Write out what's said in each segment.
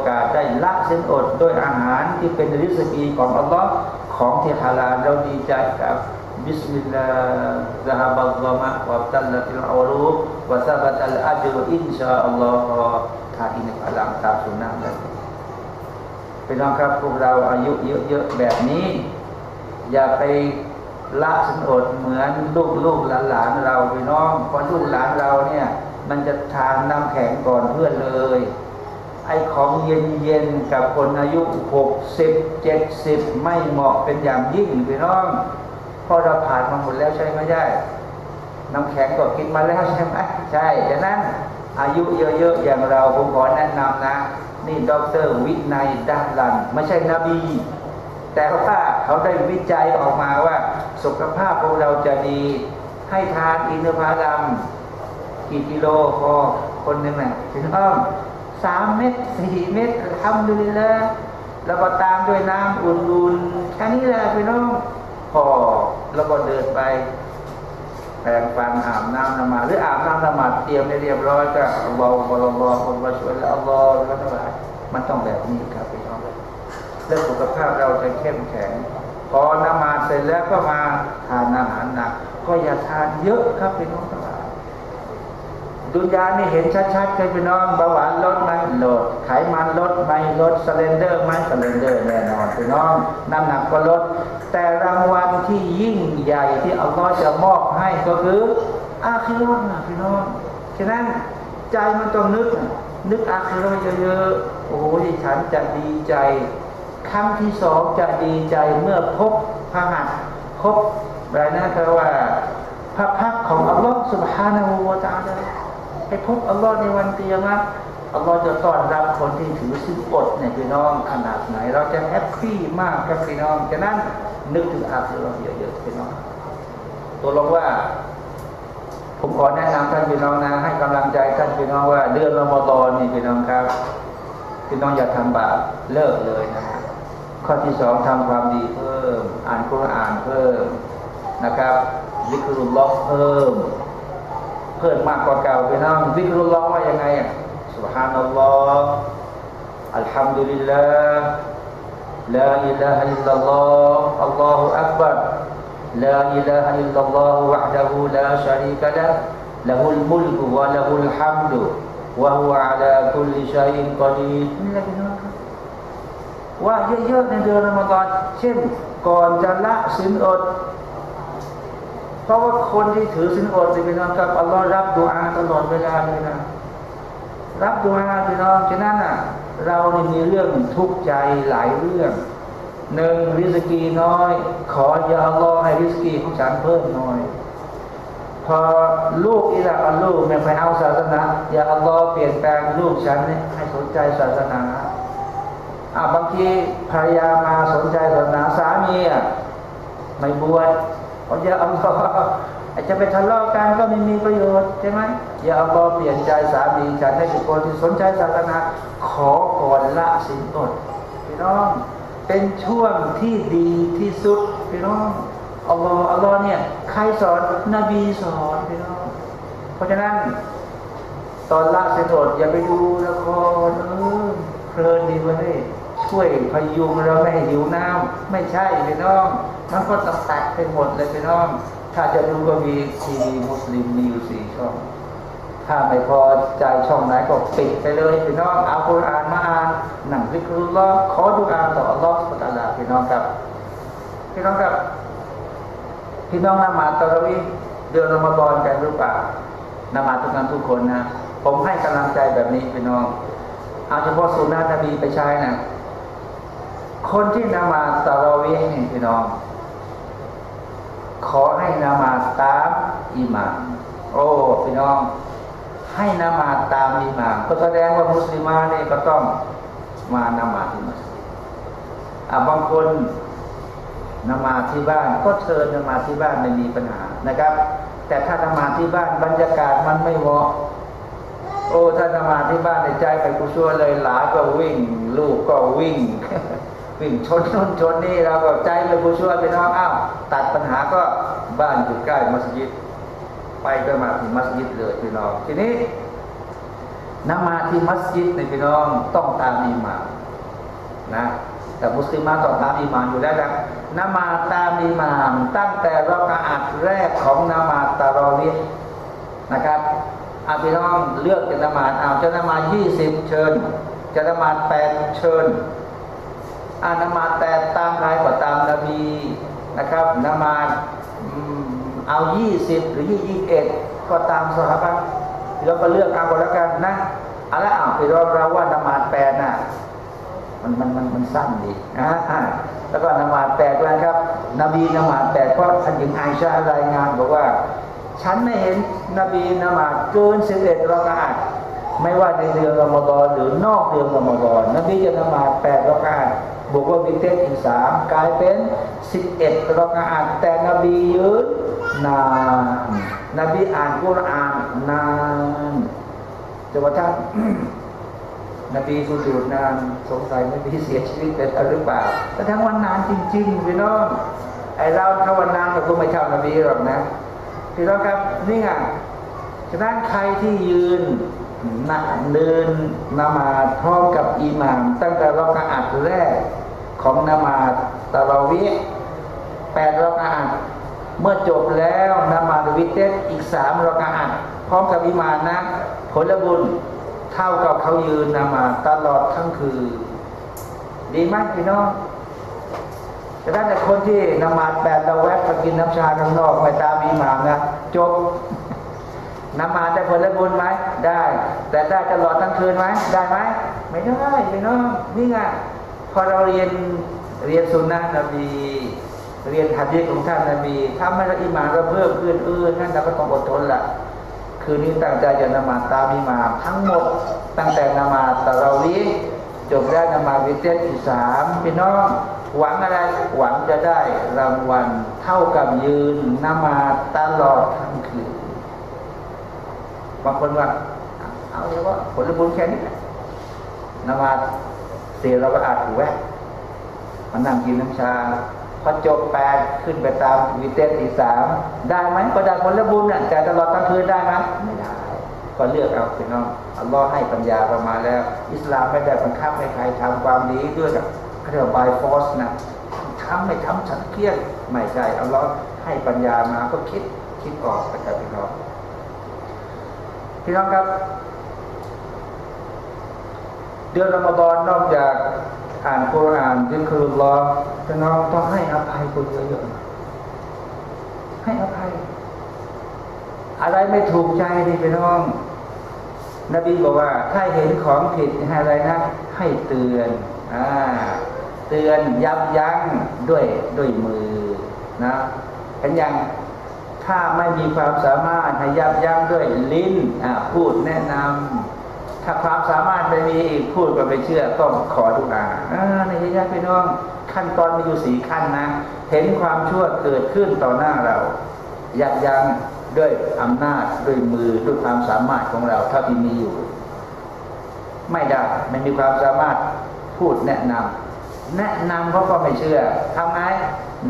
อกาสได้ละเส้นอดด้วยอาหารที่เป็นริสกีของอัลลอฮ์ของที่ฮาลาเราดีใจกับบิสมิลลาห์ซะฮาบัลลอมะวะตัลลัติลอารูวะซาบัตัลอัจรุอินชาอัลลอฮ์ถ้าอินอัลลัมตามสุนนะเลยเป็นน้องครับพวกเราอายุเยอะๆแบบนี้ อย่าไปละสนอดเหมือนลูกลูกหลานหลานเราพี่น้องเพอลูกหลานเราเนี่ย มันจะทานน้ำแข็งก่อนเพื่อนเลย ไอ้ของเย็นเย็นกับคนอายุหกสิบเจ็ดสิบไม่เหมาะเป็นอย่างยิ่งพี่น้องเพราะเราผ่านมาหมดแล้วใช่ไหมใช่น้ำแข็งก็กินมาแล้วใช่ไหมใช่ดังนั้นอายุเยอะๆอย่างเราผมขอแนะนำนะ นี่ด็อกเตอร์วินัยดัลลันไม่ใช่นบี แต่ว่าเขาได้วิจัยออกมาว่า สุขภาพของเราจะดี ให้ทานอินทผลัมกี่กิโลพอคนหนึ่งน่ะถึงอ้อม สามเม็ดสี่เม็ดทำดูเลยแล้วก็ตามด้วยน้ำอุ่นๆแค่นี้แหละพี่น้องพอแล้วก็เดินไปแปรงฟันอาบน้ำนมาหรืออาบน้ำนมาเตรียมให้เรียบร้อยก็เบาบอลบอคนมาช่วยแล้วบอแล้วทั้งหลายมันต้องแบบนี้ครับพี่น้องเรื่องสุขภาพเราจะเข้มแข็ง พอนมาซเสร็จแล้วก็มาทานอาหารหนัก ก็อย่าทานเยอะครับพี่น้องทั้ง ดุนยาเนี่เห็นชัดๆใครไปนอนเบาหวานลดไหมลดไขมันลดไหมลด slender ไหม slender แน่นอนไปนอนน้ำหนักก็ลด แต่รางวัลที่ยิ่งใหญ่ที่อัลลอฮ์จะมอบให้ก็คืออาคิเราะฮ์นะพี่น้องฉะนั้นใจมันต้องนึก นึกอาคิเราะฮ์เยอะๆโอ้โหที่ฉันจะดีใจคำที่สองจะดีใจเมื่อพบพระหัตพบอะไรนะคือว่าพระพักของอัลลอฮ์สุบฮานาหูวาตาลา พบอัลลอฮ์ในวันเตียมะอัลลอฮ์จะต้อนรับคนที่ถือสินอดเนี่ยพี่น้องขนาดไหน เราจะแฮปปี้มากครับพี่น้องฉะนั้นนึกถึงอาคิเราเยอะๆพี่น้องตัวลงว่า ผมขอแนะนำท่านพี่น้องนะ ให้กำลังใจท่านพี่น้องว่า เดือนรอมฎอนนี่พี่น้องครับพี่น้องอย่าทำบาปเลิกเลยนะครับข้อที่สองทำความดีเพิ่ม อ่านคุรอานเพิ่มนะครับซิกรุลลอฮ์เพิ่ม เพิ่มมากกว่าเก่าพี่น้องวิครุลอว่ายังไงอ่ะสุบฮานัลลอฮ์อัลฮัมดุลิลลาห์ลาอิลาฮ์อิลลัลลอฮ์อัลลอฮุอักบัรลาอิลาฮ์อิลลัลลอฮ์วะฮ์ดะฮูลาชารีกะลาลาฮุลมุลกุวะลาฮุลฮัมดุวะฮุอะลาคุลลิชัยอินกอดีดว่าเยอะๆในเดือนอมตะเช่นก่อนจะละสินอด ราะว่าคนที่ถือสินอดสิพี่น้องครับอัลลอฮ์รับดุอาตลอดเวลาเลยนะรับดุอาพี่น้องฉะนั้นอะ เราเนี่ยมีเรื่องทุกข์ใจหลายเรื่องหนึ่งริสกีน้อย ขออย่าอัลลอฮ์ให้ริสกีของฉันเพิ่มน้อย พอลูกอิละอัลลูกไม่ไปเอาศาสนาอย่าอัลลอฮ์เปลี่ยนแปลงลูกฉันให้สนใจศาสนาอ่าบางทีภรรยามาสนใจศาสนาสามีอะไม่บวช อย่าอัลลอฮ์อาจจะไปทะเลาะกันก็ไม่มีประโยชน์ใช่ไหมอย่าอัลลอฮ์เปลี่ยนใจสามีฉันให้เป็นคนที่สนใจศาสนาขอก่อนละสินอดพี่น้องเป็นช่วงที่ดีที่สุดพี่น้องอัลลอฮ์อัลลอฮ์เนี่ยใครสอนนบีสอนพี่น้องเพราะฉะนั้น ตอนละสินอดอย่าไปดูละครเออเพลินดีเว้ย ช่วยพยุงเราไม่ให้หิวน้ำไม่ใช่พี่น้อง มันก็ต้องตัดไปหมดเลยพี่น้อง ถ้าจะดูก็มีทีวีมุสลิมมีอยู่สี่ช่อง ถ้าไม่พอใจช่องไหนก็ปิดไปเลยพี่น้องเอาคุรานมาอ่านหนังซิกรุลลอฮ์ขอดูอาต่ออัลลอฮ์สุบตาลาพี่น้องครับพี่น้องครับพี่น้องนมาตะรวีเดือนรอมฎอนกันหรือเปล่านมาทุกท่านทุกคนนะผมให้กำลังใจแบบนี้พี่น้องเอาเฉพาะสุนนะนบีไปใช้นะ คนที่นมาตะรวีนี่พี่น้อง ขอให้นมาตามอิหมามโอ้พี่น้อง ให้นมาตามอิหมามก็แสดงว่ามุสลิมาเนี่ยก็ต้องมานมาที่มัสยิดอ่าบางคนนมาที่บ้านก็เชิญนมาที่บ้านไม่มีปัญหานะครับ แต่ถ้านมาที่บ้านบรรยากาศมันไม่เหมาะโอ้ถ้านมาที่บ้านในใจไปกุศลเลยหลานก็วิ่ง ลูกก็วิ่ง วิ่งชนนู่นชนนี่เราก็ใจเลยผู้ช่วยไปน้องอ้าวตัดปัญหาก็บ้านอยู่ใกล้มัสยิด ไปก็มาถึงมัสยิดเลยพี่น้อง ทีนี้นมาที่มัสยิดในพี่น้องต้องตามอิหมามนะแต่มุสลิมาต้องตามอิหมามอยู่แล้วนะนมาตามอิหมามตั้งแต่รอกาอัดแรกของนมาตารอวินะครับอาพี่น้องเลือกจะนมาเอาจะนมายี่สิบเชิญจะนมาแปดเชิญ อานมาแต่ตามใครก็ตามนบีนะครับนามาเอายี่สิบหรือยี่สิบเอ็ดก็ตามสหายเราก็เลือกเอาก็แล้วกันนะอะไรอะพี่เราเราว่านามาแปดน่ะมันมันมันมันสั้นดีนะแล้วก็นามาแปดแล้วครับ นบีนามาแปดเพราะท่านหญิงไอชารายงานบอกว่า ฉันไม่เห็นนบีนามาเกินสิบเอ็ดรอกาตไม่ว่าในเดือนรอมฎอนหรือนอกเดือนรอมฎอนนบีจะนามาแปดรอกาต บวกว่าวิเตสอีกสามกลายเป็นสิบเอ็ดรอกาตแต่นบียืนนานนบีอ่านกุรอานนานจนกระทั่งนบีสุญูดนานสงสัยนบีเสียชีวิตไปแล้วหรือเปล่าแต่ทั้งวันนานจริงๆพี่น้องไอเราถ้าวันนานเราคงไม่เท่านบีหรอกนะพี่น้องครับนี่ไงฉะนั้นใครที่ยืน นั่งเดินนมาพร้อมกับอิหมาม ตั้งแต่รอกาอัดแรกของนมาตะลาวิแปดรอกาอัดเมื่อจบแล้วนมาดวิเตสอีกสามรอกาอัดพร้อมกับอิมามนะผลบุญเท่ากับเขายืนนมาตลอดทั้งคืนดีมากพี่น้องแต่ถ้าแต่คนที่นมาแปดเราแวะไปกินน้ำชาข้างนอกไปตามอิหมามนะจบ นมาได้ผลบุญไหมได้ แต่ได้ตลอดทั้งคืนไหมได้ไหมไม่ได้พี่น้องนี่ไงพอเราเรียนเรียนสุนนะนบีเรียนหัดยีของท่านนบีถ้าไม่ละอิมานเราเพิ่มขึ้นเออนั่นเราก็ต้องอดทนละคืนนี้ตั้งใจจะนมาตามอิมาทั้งหมดตั้งแต่นมาตะเราลีจบแล้วนมาวิเตสอีสามพี่น้องหวังอะไรหวังจะได้รางวัลเท่ากับยืนนมาตลอดทั้งคืน บางคนว่า เอาเลยว่าผลบุญแค่นี้แหละนมาเสียเราก็อาจถูกแวะมันนั่งกินน้ำชาพอจบแปดขึ้นไปตามวิเตสอีสามได้ไหมก็ได้ผลบุญน่ะแต่ตลอดทั้งคืนได้ไหมไม่ได้ก็เลือกเอาพี่น้องอัลลอฮ์ให้ปัญญาประมาณแล้ว อิสลามไม่ได้บังคับให้ใครทำความดีด้วยกับเขาเรียกว่า by force นะทำไม่ทำฉันเครียดไม่ใช่อัลลอฮ์ให้ปัญญามาก็คิดคิดออกนะครับพี่น้อง พี่น้องครับ เดือนรอมฎอนนอกจากอ่านคุรานดินคือรอพี่น้องต้องให้อภัยคนเยอะๆให้อภัย อะไรไม่ถูกใจนี่พี่น้อง นบีบอกว่า ถ้าเห็นของผิดให้อะไรนะ ให้เตือนอ่าเตือนยับยั้งด้วยด้วยมือนะเห็นยัง ถ้าไม่มีความสามารถให้ยับยั้งด้วยลิ้นพูดแนะนำถ้าความสามารถไม่มีอีกพูดก็ไม่เชื่อต้องขอทุกอาอ่าในญาติพี่น้องขั้นตอนมีอยู่สี่ขั้นนะ เห็นความชั่วเกิดขึ้นต่อหน้าเรา ยับยั้งด้วยอำนาจด้วยมือด้วยความสามารถของเราเท่าที่มีอยู่ ไม่ได้ไม่มีความสามารถพูดแนะนำแนะนำเขาก็ไม่เชื่อทำไง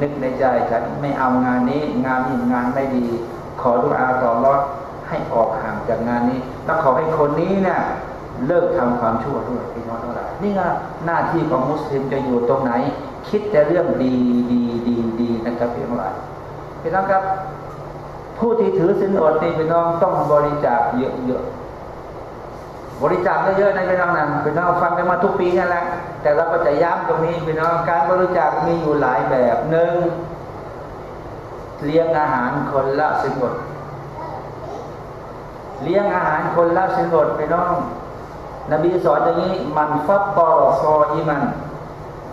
นึกในใจฉันไม่เอางานนี้งานนี้งานไม่ดี ขอดุอาต่อรอดให้ออกห่างจากงานนี้แล้วขอให้คนนี้เนี่ยเลิกทำความชั่วด้วยพี่น้องทั้งหลายนี่ไงหน้าที่ของมุสลิมจะอยู่ตรงไหน คิดแต่เรื่องดีดีดีดีนะครับพี่น้องหลายพี่น้องครับ ผู้ที่ถือสินอดนี่พี่น้องต้องบริจาคเยอะๆบริจาคเยอะๆในพี่น้องนั้นพี่น้องฟังกันมาทุกปีนั่นแหละ แต่เราก็จะย้ำตรงนี้พี่น้องการบริจาคมีอยู่หลายแบบหนึ่งเลี้ยงอาหารคนละสินอดเลี้ยงอาหารคนละสินอดพี่น้อง นบีสอนอย่างนี้มันฟัดตอซออีมัน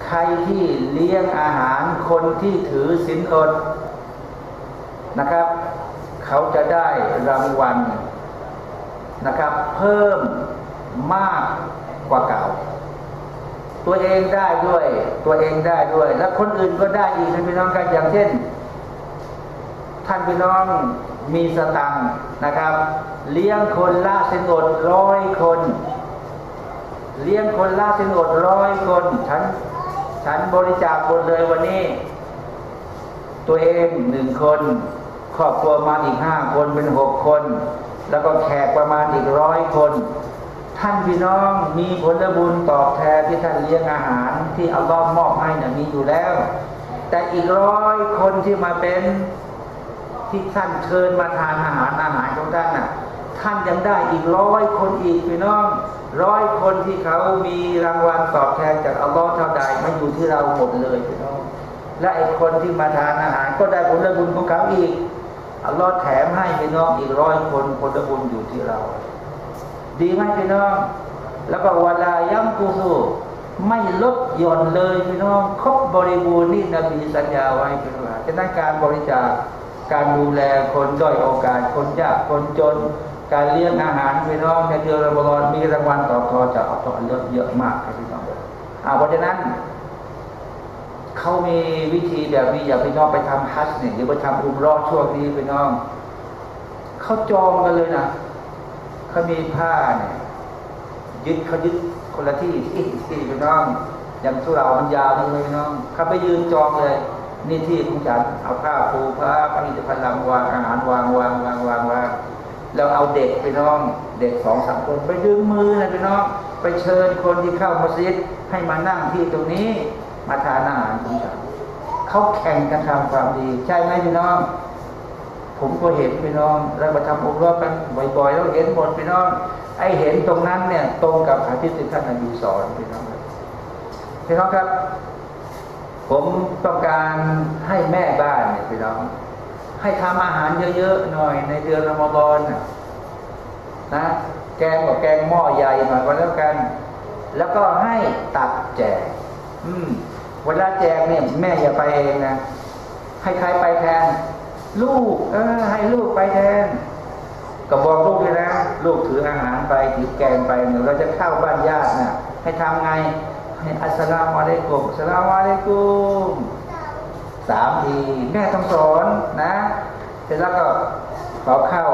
ใครที่เลี้ยงอาหารคนที่ถือสินอดนะครับ เขาจะได้รางวัลนะครับ เพิ่มมากกว่าเก่า ตัวเองได้ด้วย ตัวเองได้ด้วย และคนอื่นก็ได้อีกนะพี่น้องกันอย่างเช่น ท่านพี่น้องมีสตังนะครับ เลี้ยงคนละเส้นอดร้อยคน เลี้ยงคนละเส้นอดร้อยคนฉันฉันบริจาคหมดเลยวันนี้ ตัวเองหนึ่งคนครอบครัวมาอีกห้าคนเป็นหกคน แล้วก็แขกประมาณอีกร้อยคน ท่านพี่น้องมีผลบุญตอบแทนที่ท่านเลี้ยงอาหารที่อัลลอฮ์มอบให้นี่ยมีอยู่แล้ว แต่อีกร้อยคนที่มาเป็นที่ท่านเชิญมาทานอาหารอาหารของท่านน่ะ ท่านยังได้อีกร้อยคนอีกพี่น้องร้อยคนที่เขามีรางวัลตอบแทนจากอัลลอฮ์เท่าใดมาอยู่ที่เราหมดเลยพี่น้องและไอ้คนที่มาทานอาหารก็ได้ผลบุญของเขาอีกอัลลอฮ์แถมให้พี่น้องอีกร้อยคนผลบุญอยู่ที่เรา ดีไหมพี่น้อง แล้วก็วลายัมกุสูไม่ลดหย่อนเลยพี่น้องครบบริบูรณ์นี่นบีสัญญาไว้เป็นว่าจะนั้นการบริจาคการดูแลคนด้อยโอกาสคนยากคนจน การเลี้ยงอาหารพี่น้องในเดือนรอมฎอนมีรางวัลตอบทอจากอัลลอฮ์เยอะเยอะมากครับพี่น้องอ่าเพราะฉะนั้นเขามีวิธีแบบนี้อย่าพี่น้องไปทำฮัจเนี่ยหรือไปทำอุมรอดช่วงนี้พี่น้องเขาจองกันเลยนะ เขามีผ้าเนี่ยยึดเขายึดคนละที่ที่ที่พี่น้อง อย่างสุรามันยาวเลยพี่น้องเขาไปยืนจองเลย นี่ที่ของฉันเอาผ้าปูผ้าผลิตภัณฑ์วางอาหารวางวางวางวางวางแล้วเอาเด็กไปน้อง เด็กสองสามคน ไปดึงมือเลยพี่น้อง ไปเชิญคนที่เข้ามัสยิดให้มานั่งที่ตรงนี้มาทานอาหารของฉันเขาแข่งกันทำความดี ใช่ไหมพี่น้อง ผมก็เห็นพี่น้องเราไปทำอุรอกันบ่อยๆแล้วเห็นหมดพี่น้อง ไอเห็นตรงนั้นเนี่ย ตรงกับหะที่ท่านนบีสอนพี่น้องพี่น้องครับ ผมต้องการให้แม่บ้านเนี่ยพี่น้อง ให้ทำอาหารเยอะๆหน่อยในเดือนรอมฎอนนะนะแกงกับแกงหม้อใหญ่หน่อยก็แล้วกัน แล้วก็ให้ตัดแจก อืมเวลาแจกเนี่ยแม่อย่าไปเองนะให้ใครไปแทน ลูกเออให้ลูกไปแทนก็บอกลูกเลยนะลูกถืออาหารไปถือแกงไปเดี๋ยวเราจะเข้าบ้านญาตินะให้ทำไงให้อัสลามุอะลัยกุมอัสลามุอะลัยกุมสามทีแม่ต้องสอนนะเสร็จแล้วก็ขอเข้า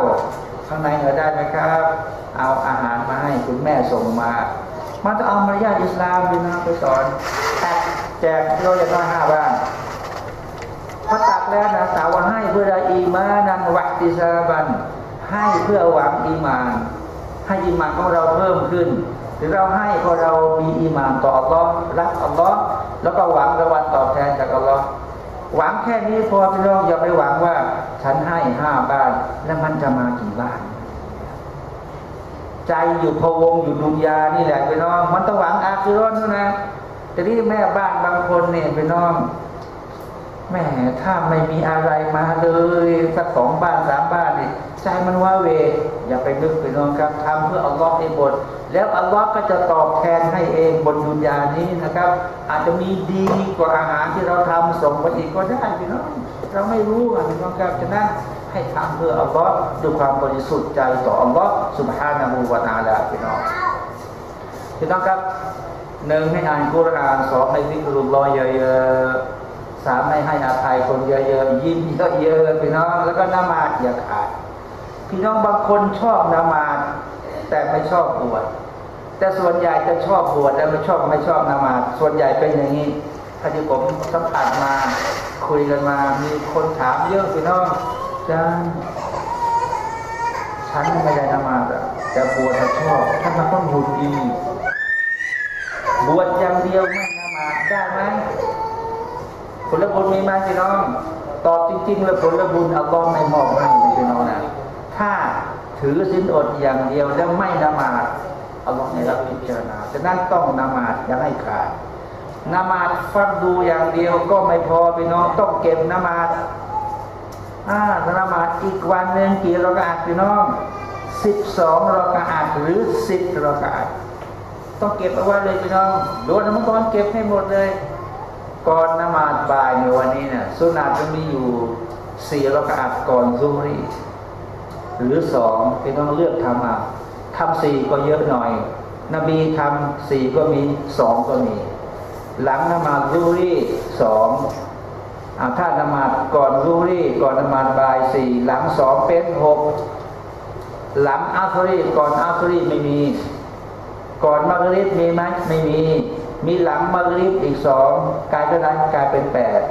ข้างในเหนือได้ไหมครับ เอาอาหารมาให้คุณแม่ส่งมามันต้องเอามารยาทอิสลามไปนะไปสอนแจกเราอย่างน้อยห้าบ้าน พอตักแล้วนะสาวให้เพื่อได้อีมานันวัติซาบัน ให้เพื่อหวังอีมาน ให้อีมานของเราเพิ่มขึ้นหรือเราให้พราะเรามีอีมานต่ออัลลอฮ์รักอัลลอฮ์แล้วก็หวังรางวัลตอบแทนจากอัลลอฮ์หวังแค่นี้พอพี่น้องอย่าไปหวังว่า ฉันให้ห้าบ้านแล้วมันจะมากี่บ้าน ใจอยู่พวงอยู่ดุนยานี่แหละพี่น้อง มันต้องหวังอาคิรอนนะแต่ที่แม่บ้านบางคนเนี่ยพี่น้อง แม่ถ้าไม่มีอะไรมาเลยสักสองบ้านสามบ้านนี่ใจมันว่าเว อย่าไปนึกพี่น้องครับทำเพื่ออัลลอฮ์ให้หมดแล้วอัลลอฮ์ก็จะตอบแทนให้เองบนดุนยานี้นะครับ อาจจะมีดีกว่าอาหารที่เราทำส่งไปอีกก็ได้พี่น้องเราไม่รู้อะพี่น้องครับฉะนั้นให้ทำเพื่ออัลลอฮ์ด้วยความบริสุทธิ์ใจต่ออัลลอฮ์สุบฮานาหูวานาลาพี่น้องพี่น้องครับหนึ่งให้อ่านกุรอานสองให้วิกรุลลอยเยอะๆ สามให้ให้อภัยคนเยอะๆยิ้มเยอะๆพี่น้องแล้วก็นมาดอย่าขาดพี่น้องบางคนชอบนมาดแต่ไม่ชอบบวชแต่ส่วนใหญ่จะชอบบวชแต่ไม่ชอบไม่ชอบนมาดส่วนใหญ่เป็นอย่างนี้ถ้าที่ผมสัมผัสมาคุยกันมา มีคนถามเยอะพี่น้องจ้าฉันไม่ได้นมาดแต่บวชชอบถ้ามันต้องบุญดีบวชอย่างเดียวไม่นมาดได้ไหม ลบุญมีไหมพี่น้อง ตอบจริงๆเลยผลบุญอัลลอฮ์ไม่มอบให้พี่น้องนะถ้าถือสินอดอย่างเดียวแล้วไม่นมาดอัลลอฮ์ไม่รับพิจารณาฉะนั้นต้องนมาดอย่าให้ขาดนมาดฟัดดูอย่างเดียวก็ไม่พอพี่น้องต้องเก็บนมาดอ่านมาดอีกวันหนึ่งกี่รากาศพี่น้องสิบสองรากาศหรือสิบรากาศต้องเก็บเอาไว้เลยพี่น้องโดนน้ำมันเก็บให้หมดเลย ก่อนนมาดบ่ายในวันนี้เนี่ยสุนัตจะมีอยู่สี่รากาศก่อนซุมรีหรือสองพี่น้องเลือกทำอะทำสี่ก็เยอะหน่อย นบีทำสี่ก็มีสองก็มี หลังนมาดซูรีสองถ้านมาดก่อนซูรีก่อนนมาดบ่ายสี่หลังสองเป็นหกหลังอัสรีก่อนอัสรีไม่มี ก่อนมักริบมีไหมไม่มี มีหลังมักริบอีกสองกลายเป็นอะไรกลายเป็นแปด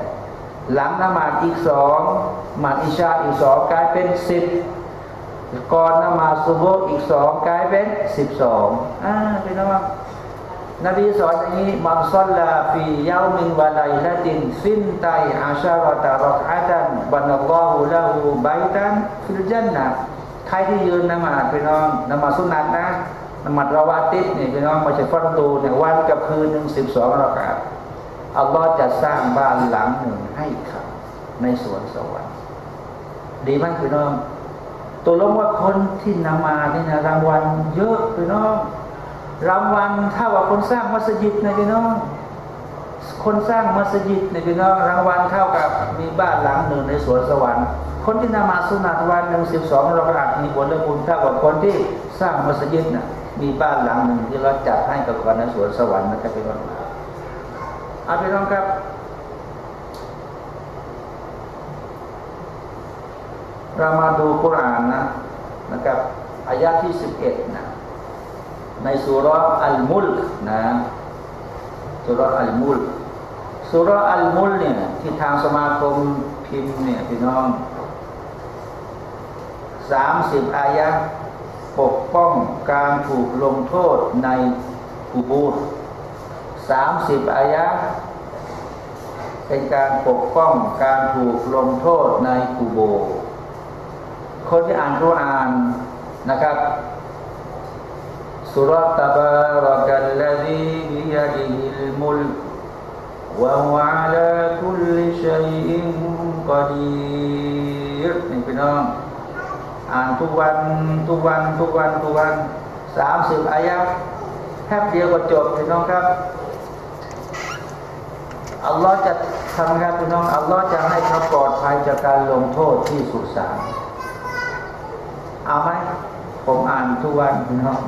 หลังนมาซอีกสองนมาซอิชาอีกสองกลายเป็นสิบก่อนนมาซซุบฮิอีกสองกลายเป็นสิบสองอ่าเป็นน้องนบีสอนอย่างนี้من صلى في يوم وليلة ثنتي عشرة ركعة بنى الله له بيتا في الجنةใครที่ยืนนมาซพี่น้องนมาซสุนัตนะ นมาซเราะวาติบนี่พี่น้องนอกจากฟัรฎูเนี่ยวันกับคืนหนึ่งสิบสองร็อกอะฮ์อัลลอฮ์จะสร้างบ้านหลังหนึ่งให้เขาในสวนสวรรค์ดีไหมพี่น้องตกลงว่าคนที่นมาซเนี่ยนะรางวัลเยอะพี่น้องรางวัลเท่ากับคนสร้างมัสยิดนะพี่น้อง คนสร้างมัสยิดในพี่น้อง รางวัลเท่ากับมีบ้านหลังหนึ่งในสวนสวรรค์ คนที่นมาสุนัตวันหนึ่งสิบสองเราอาจมีผลและบุญเท่ากับคนที่สร้างมัสยิดนะ มีบ้านหลังหนึ่งที่เราจัดให้กับคนในสวนสวรรค์นะครับพี่น้องอาพี่น้องครับ เรามาดูกุรานนะนะครับอายะที่สิบเอ็ดนะในสุรอัลมุลกนะสุรอัลมุลสุรอัลมุลเนี่ยที่ทางสมาคมพิมพ์เนี่ยพี่น้องสามสิบอายะ ปกป้องการถูกลงโทษในกูบูรสามสิบอายะเป็นการปกป้องการถูกลงโทษในกูโบ คนที่อ่านกุรอานนะครับสุรตบารกัลลดีบิยดิฮิลมุลวะฮุอาลาคุลชัยอินกอดีรนี่พี่น้อง อ่านทุกวันทุกวันทุกวันทุกวันสามสิบอายะแค่เดียวก็จบพี่น้องครับอัลลอฮ์จะทำงานพี่น้องอัลลอฮ์จะให้เขาปลอดภัยจากการลงโทษที่สุสานเอาไหมผมอ่านทุกวันพี่น้อง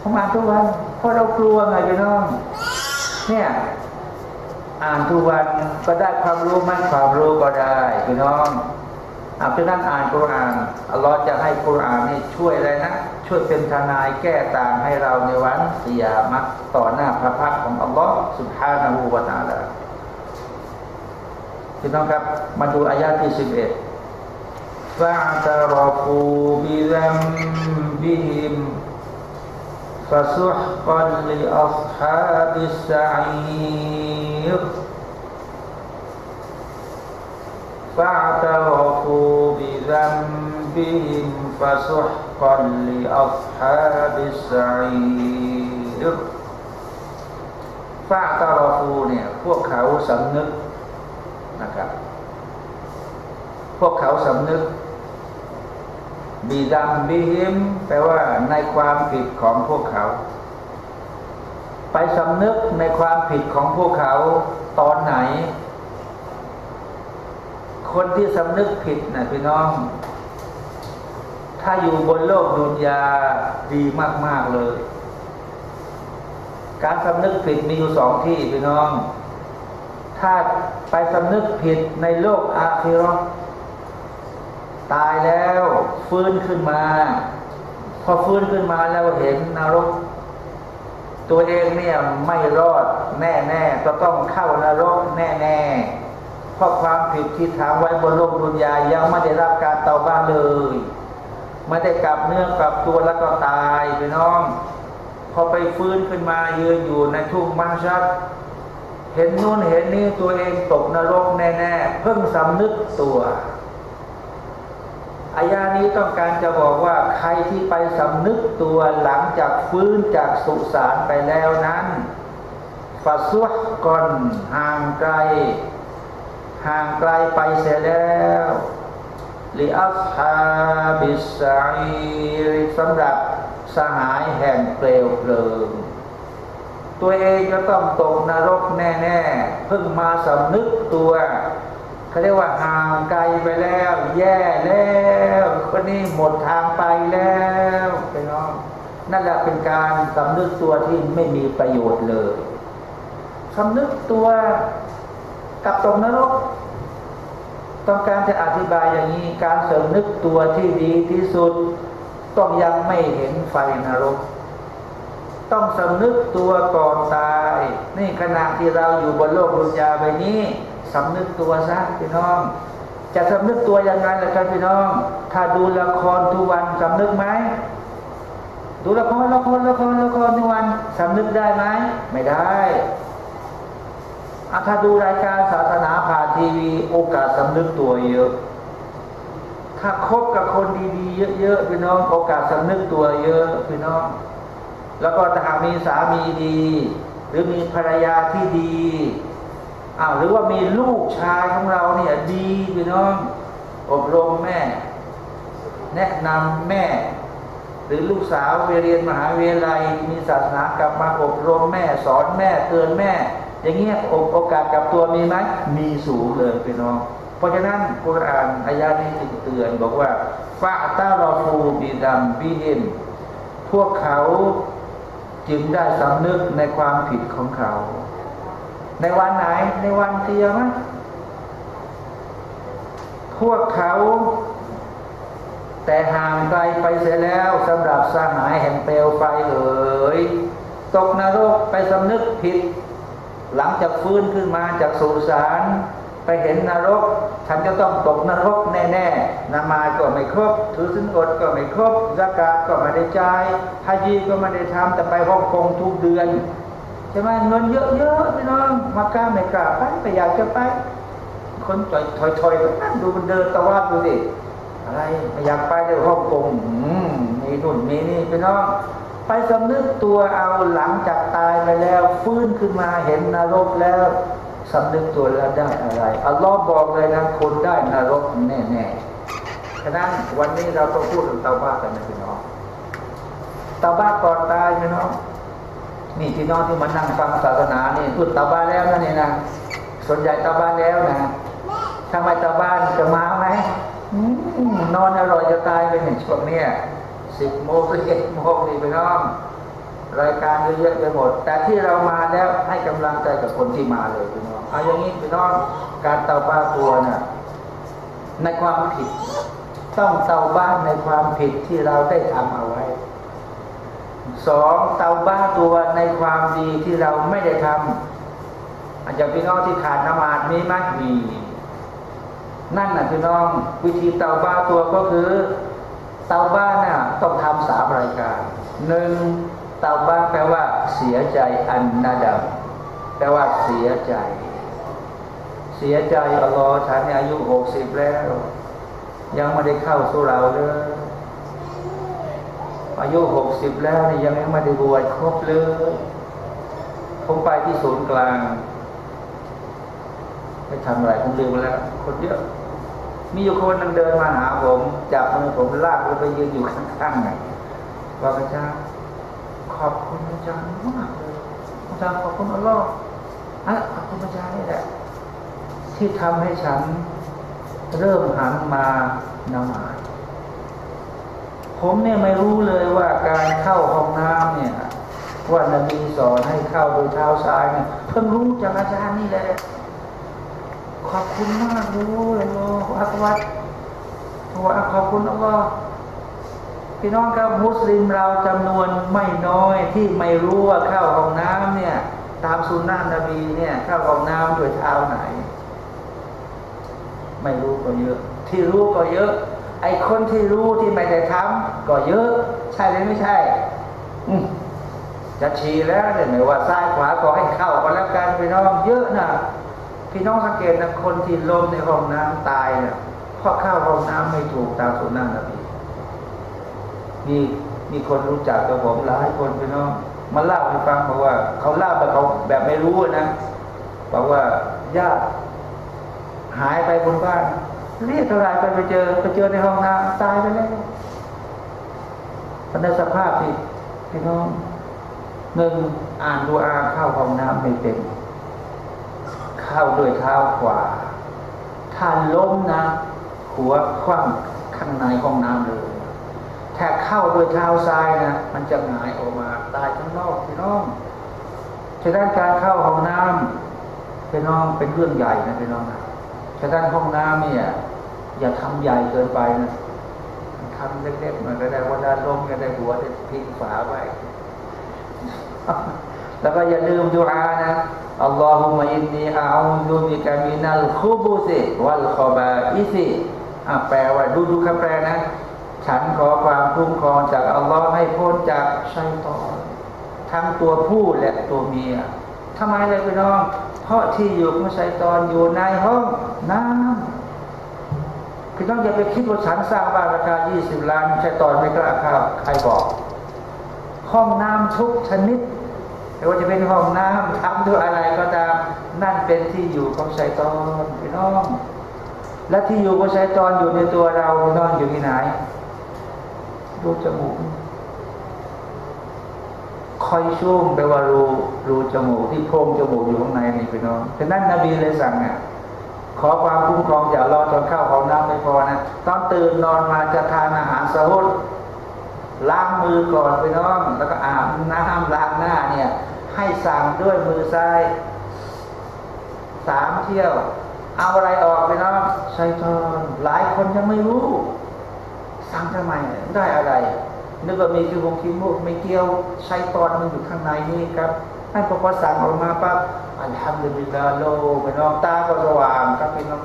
ผมอ่านทุกวันเพราะเรากลัวไงพี่น้อง เนี่ยอ่านทุกวันก็ได้ความรู้ไม่ความรู้ก็ได้พี่น้อง อาเพราะนั้นอ่านกุรานอัลลอฮ์จะให้กุรานนี่ช่วยอะไรนะ ช่วยเป็นทนายแก้ต่างให้เราในวันเสียมักต่อหน้าพระพักของอัลลอฮ์สุบฮานาหูวาตาลาพี่น้องครับ มาดูอายาที่สิบเอ็ดฟาตารฟูบิลัมบิฮิมฟาซุฮกันลิอัลฮาบิสซาอีร فاعترفوا بذنبهم فسحقا لأصحاب السعير فاعترفوا بذنبهم فسحقا لأصحاب السعير فاعترفوا เนี่ยพวกเขาสำนึกนะครับ พวกเขาสำนึกบีดัมบีฮิมแปลว่าในความผิดของพวกเขา ไปสำนึกในความผิดของพวกเขาตอนไหน คนที่สำนึกผิดนะพี่น้อง ถ้าอยู่บนโลกดุนยาดีมาก ๆ เลย การสำนึกผิดมีอยู่สองที่พี่น้อง ถ้าไปสำนึกผิดในโลกอาคิรอตายแล้วฟื้นขึ้นมา พอฟื้นขึ้นมาแล้วเห็นนรก ตัวเองเนี่ยไม่รอดแน่ ๆ ก็ต้องเข้านรกแน่ ๆ เพราะความผิดที่ทำไว้บนโลกดุนยายังไม่ได้รับการเตาบ้านเลยไม่ได้กลับเนื้อกลับตัวแล้วก็ตายไปน้อง พอไปฟื้นขึ้นมายืนอยู่ในทุ่งมัชัดเห็นนู่นเห็นนี่ตัวเองตกนรกแน่ๆเพิ่งสำนึกตัวอายานี้ต้องการจะบอกว่าใครที่ไปสำนึกตัวหลังจากฟื้นจากสุสานไปแล้วนั้นฟาซุกก่อนห่างไกล ห่างไกลไปเสียแล้วลิอัสฮาบิสัยสำหรับสหายแห่งเปลวเพลิง ตัวเองก็ต้องตกนรกแน่ๆ เพิ่งมาสำนึกตัวเขาเรียกว่าห่างไกลไปแล้ว แย่แล้วคนนี้หมดทางไปแล้วไปน้องนั่นแหละเป็นการสำนึกตัวที่ไม่มีประโยชน์เลยสำนึกตัว กับตรงนรกต้องการจะอธิบายอย่างนี้การสำนึกตัวที่ดีที่สุด ต้องยังไม่เห็นไฟนรก ต้องสำนึกตัวก่อนตาย นี่ขณะที่เราอยู่บนโลกดุนยาใบนี้สำนึกตัวซะพี่น้องจจะสำนึกตัวยังไงล่ะครับพี่น้อง ถ้าดูละครทุกวันสำนึกไหมดูละครละครละครละครทุกวันสำนึกได้ไหมไม่ได้ ถ้าดูรายการศาสนาผ่านทีวีโอกาสสำนึกตัวเยอะ ถ้าคบกับคนดีๆเยอะๆพี่น้องโอกาสสำนึกตัวเยอะพี่น้อง แล้วก็ถ้ามีสามีดี หรือมีภรรยาที่ดีอ้าวหรือว่ามีลูกชายของเราเนี่ยดีพี่น้อง อบรมแม่ แนะนำแม่ หรือลูกสาวไปเรียนมหาวิทยาลัยมีศาสนากลับมาอบรมแม่สอนแม่เตือนแม่ อย่างเงี้ยโอกาสกับตัวมีไหมมีสูงเลยพี่น้อง เพราะฉะนั้นกุรอานอายานี้จึงเตือนบอกว่าฟาตาลอฟูบีดัมบีเินพวกเขาจึงได้สำนึกในความผิดของเขา ในวันไหนในวันเทียมพวกเขา แต่ห่างไกลไปเสียแล้วสำหรับสหายแห่งเปลวไฟเอ๋ยตกนรกไปสำนึกผิด หลังจากฟื้นขึ้นมาจากสุสานไปเห็นนรก ฉันจะต้องตกนรกแน่ๆนามาก็ไม่ครบ ถือสินอดก็ไม่ครบสกาดก็ไม่ได้จ่ายฮายีก็ไม่ได้ทำแต่ไปฮ่องกงทุกเดือนใช่ไหมเงินเยอะๆพี่น้องมาก้าไม่กล้าไปไปอยากจะไป คนถอยถอยถอยนั่นดูมันเดินตะวันดูสิอะไรไม่อยากไปเลยฮ่องกงมีนุ่นมีนี่พี่น้อง ไปสำนึกตัวเอาหลังจากตายไปแล้ว ฟื้นขึ้นมาเห็นนรกแล้วสำนึกตัวแล้วได้อะไรอัลลอฮ์บอกเลยนะคนได้นรกแน่ๆฉะนั้นวันนี้เราต้องพูดถึงเตาบ้ากันนะพี่น้องเตาบ้าก่อนตายพี่น้องนี่พี่น้องที่มานั่งฟังศาสนานี่พูดเตาบ้าแล้วนะนี่นะส่วนใหญ่เตาบ้าแล้วนะทำไมเตาบ้านจะมาไหมนอนอร่อยจะตายไปในช่วงเนี้ย สิบโมงหรือเอ็ดโมงนี่พี่น้องรายการเยอะๆไปหมด แต่ที่เรามาแล้วให้กำลังใจกับคนที่มาเลยพี่น้องเอาอย่างนี้พี่น้องการเตาบ้าตัวน่ะในความผิด ต้องเตาบ้านในความผิดที่เราได้ทำเอาไว้สองเตาบ้าตัวในความดีที่เราไม่ได้ทำอาจจะพี่น้องที่ขาดนมาดมีไหมมีนั่นน่ะพี่น้องวิธีเตาบ้าตัวก็คือ เตาบ้านน่ะต้องทำสามรายการหนึ่งเตาบ้าแปลว่า เสียใจอันนาดำแปลว่าเสียใจ เสียใจอัลลอฮ์ฉันอายุหกสิบแล้ว ยังไม่ได้เข้าสู่เราเลยอายุหกสิบแล้วนี่ยังไม่ได้บวชครบเลยผมไปที่ศูนย์กลางไปทำอะไรผมลืมแล้ว คนเยอะ มีอยู่คนนึงเดินมาหาผมจับมือผมลากไปยืนอยู่ข้างๆไงว่าพระเจ้าขอบคุณอาจารย์มากเลยอาจารย์ขอบคุณอัลลอฮ์อะขอบคุณอาจารย์นี่แหละที่ทำให้ฉันเริ่มหันมานมาผมเนี่ยไม่รู้เลยว่าการเข้าห้องน้ำเนี่ยว่านบีสอนให้เข้าโดยเท้าซ้ายเนี่ยเพิ่งรู้จากอาจารย์นี่แหละ ขอบคุณมากเลยโลอักวัดว่าขอบคุณอัลลอฮ์พี่น้องครับมุสลิมเราจำนวนไม่น้อยที่ไม่รู้ว่าเข้าห้องน้ำเนี่ย ตามสุนนะนบีเนี่ยเข้าห้องน้ำด้วยเท้าไหน ไม่รู้ก็เยอะ ที่รู้ก็เยอะ ไอ้คนที่รู้ที่ไม่ได้ทำก็เยอะ ใช่หรือไม่ใช่ อืจะฉี่แล้วเนี่ยไม่ว่าซ้ายขวาก็ให้เข้าก็แล้วกันพี่น้องเยอะนะ พี่น้องสังเกตนะคนที่ล้มในห้องน้ำตายเนี่ยเพราะเข้าห้องน้ำไม่ถูกตามสุนนะนบีมีมีคนรู้จักกับผมหลายคนพี่น้องมาเล่าให้ฟังบอกว่า เขาเล่าแบบเขาแบบไม่รู้นะบอกว่าญาติหายไปบนบ้านเรียกเท่าไรไปไปเจอไปเจอในห้องน้ำตายไปแล้วในสภาพที่พี่น้องหนึ่งอ่านดูอาเข้าห้องน้ำไม่เป็น เข้าด้วยเท้าขวา ถ้าล้มนะ หัวคว่ำข้างในห้องน้ำเลยถ้าเข้าด้วยเท้าซ้ายนะ มันจะหงายออกมาตายทั้งนอกพี่น้องฉะนั้นการเข้าห้องน้ำพี่น้องเป็นเรื่องใหญ่นะพี่น้องนะฉะนั้นห้องน้ำเนี่ย อย่าทำใหญ่เกินไปนะทำเล็กๆมันก็ได้ว่าด้านลมก็ได้หัวได้พิงฝาไว้แล้วก็อย่าลืมดูอานะ อัลลอฮุมะอินนีอาอูดุบิกามินัลคุบุสิวัลคอบาอิสิอะแปลว่าดูดูคำแปลนะ ฉันขอความคุ้มครองจากอัลลอฮ์ให้พ้นจากชัยตอนทั้งตัวผู้และตัวเมียทำไมเลยพี่น้อง เพราะที่อยู่ของชัยตอนอยู่ในห้องน้ำพี่น้องอย่าไปคิดว่าฉันสร้างบ้านราคา 20 ล้านชัยตอนไม่กล้าเข้าใครบอก ห้องน้ำทุกชนิด ไม่ว่าจะเป็นห้องน้ำทำด้วยอะไรก็ตามนั่นเป็นที่อยู่ของชัยตอนพี่น้อง และที่อยู่ของชัยตอนอยู่ในตัวเราพี่น้องอยู่ที่ไหนรูจมูกคอยชุ่มแปลว่ารูรูจมูกที่โพรงจมูกอยู่ข้างในนี่พี่น้องฉะนั้นนบีเลยสั่งอะขอความคุ้มครองอย่ารอจนข้าห้องน้ำไม่พอนะตอนตื่นนอนมาจะทานอาหารสะฮุด ล้างมือก่อนพี่น้อง แล้วก็อาบน้ำล้างหน้าเนี่ย ให้สั่งด้วยมือซ้ายสามเที่ยว เอาอะไรออกไปน้องชัยตอนหลายคนยังไม่รู้ สั่งทำไมได้อะไรนึกว่ามีคือวงคิมุกไม่เกี่ยวชัยตอนมันอยู่ข้างในนี่ครับให้พอสั่งออกมาปั๊บอัลฮัมดุลิลลาโลไปน้องตาก็สว่างครับพี่น้อง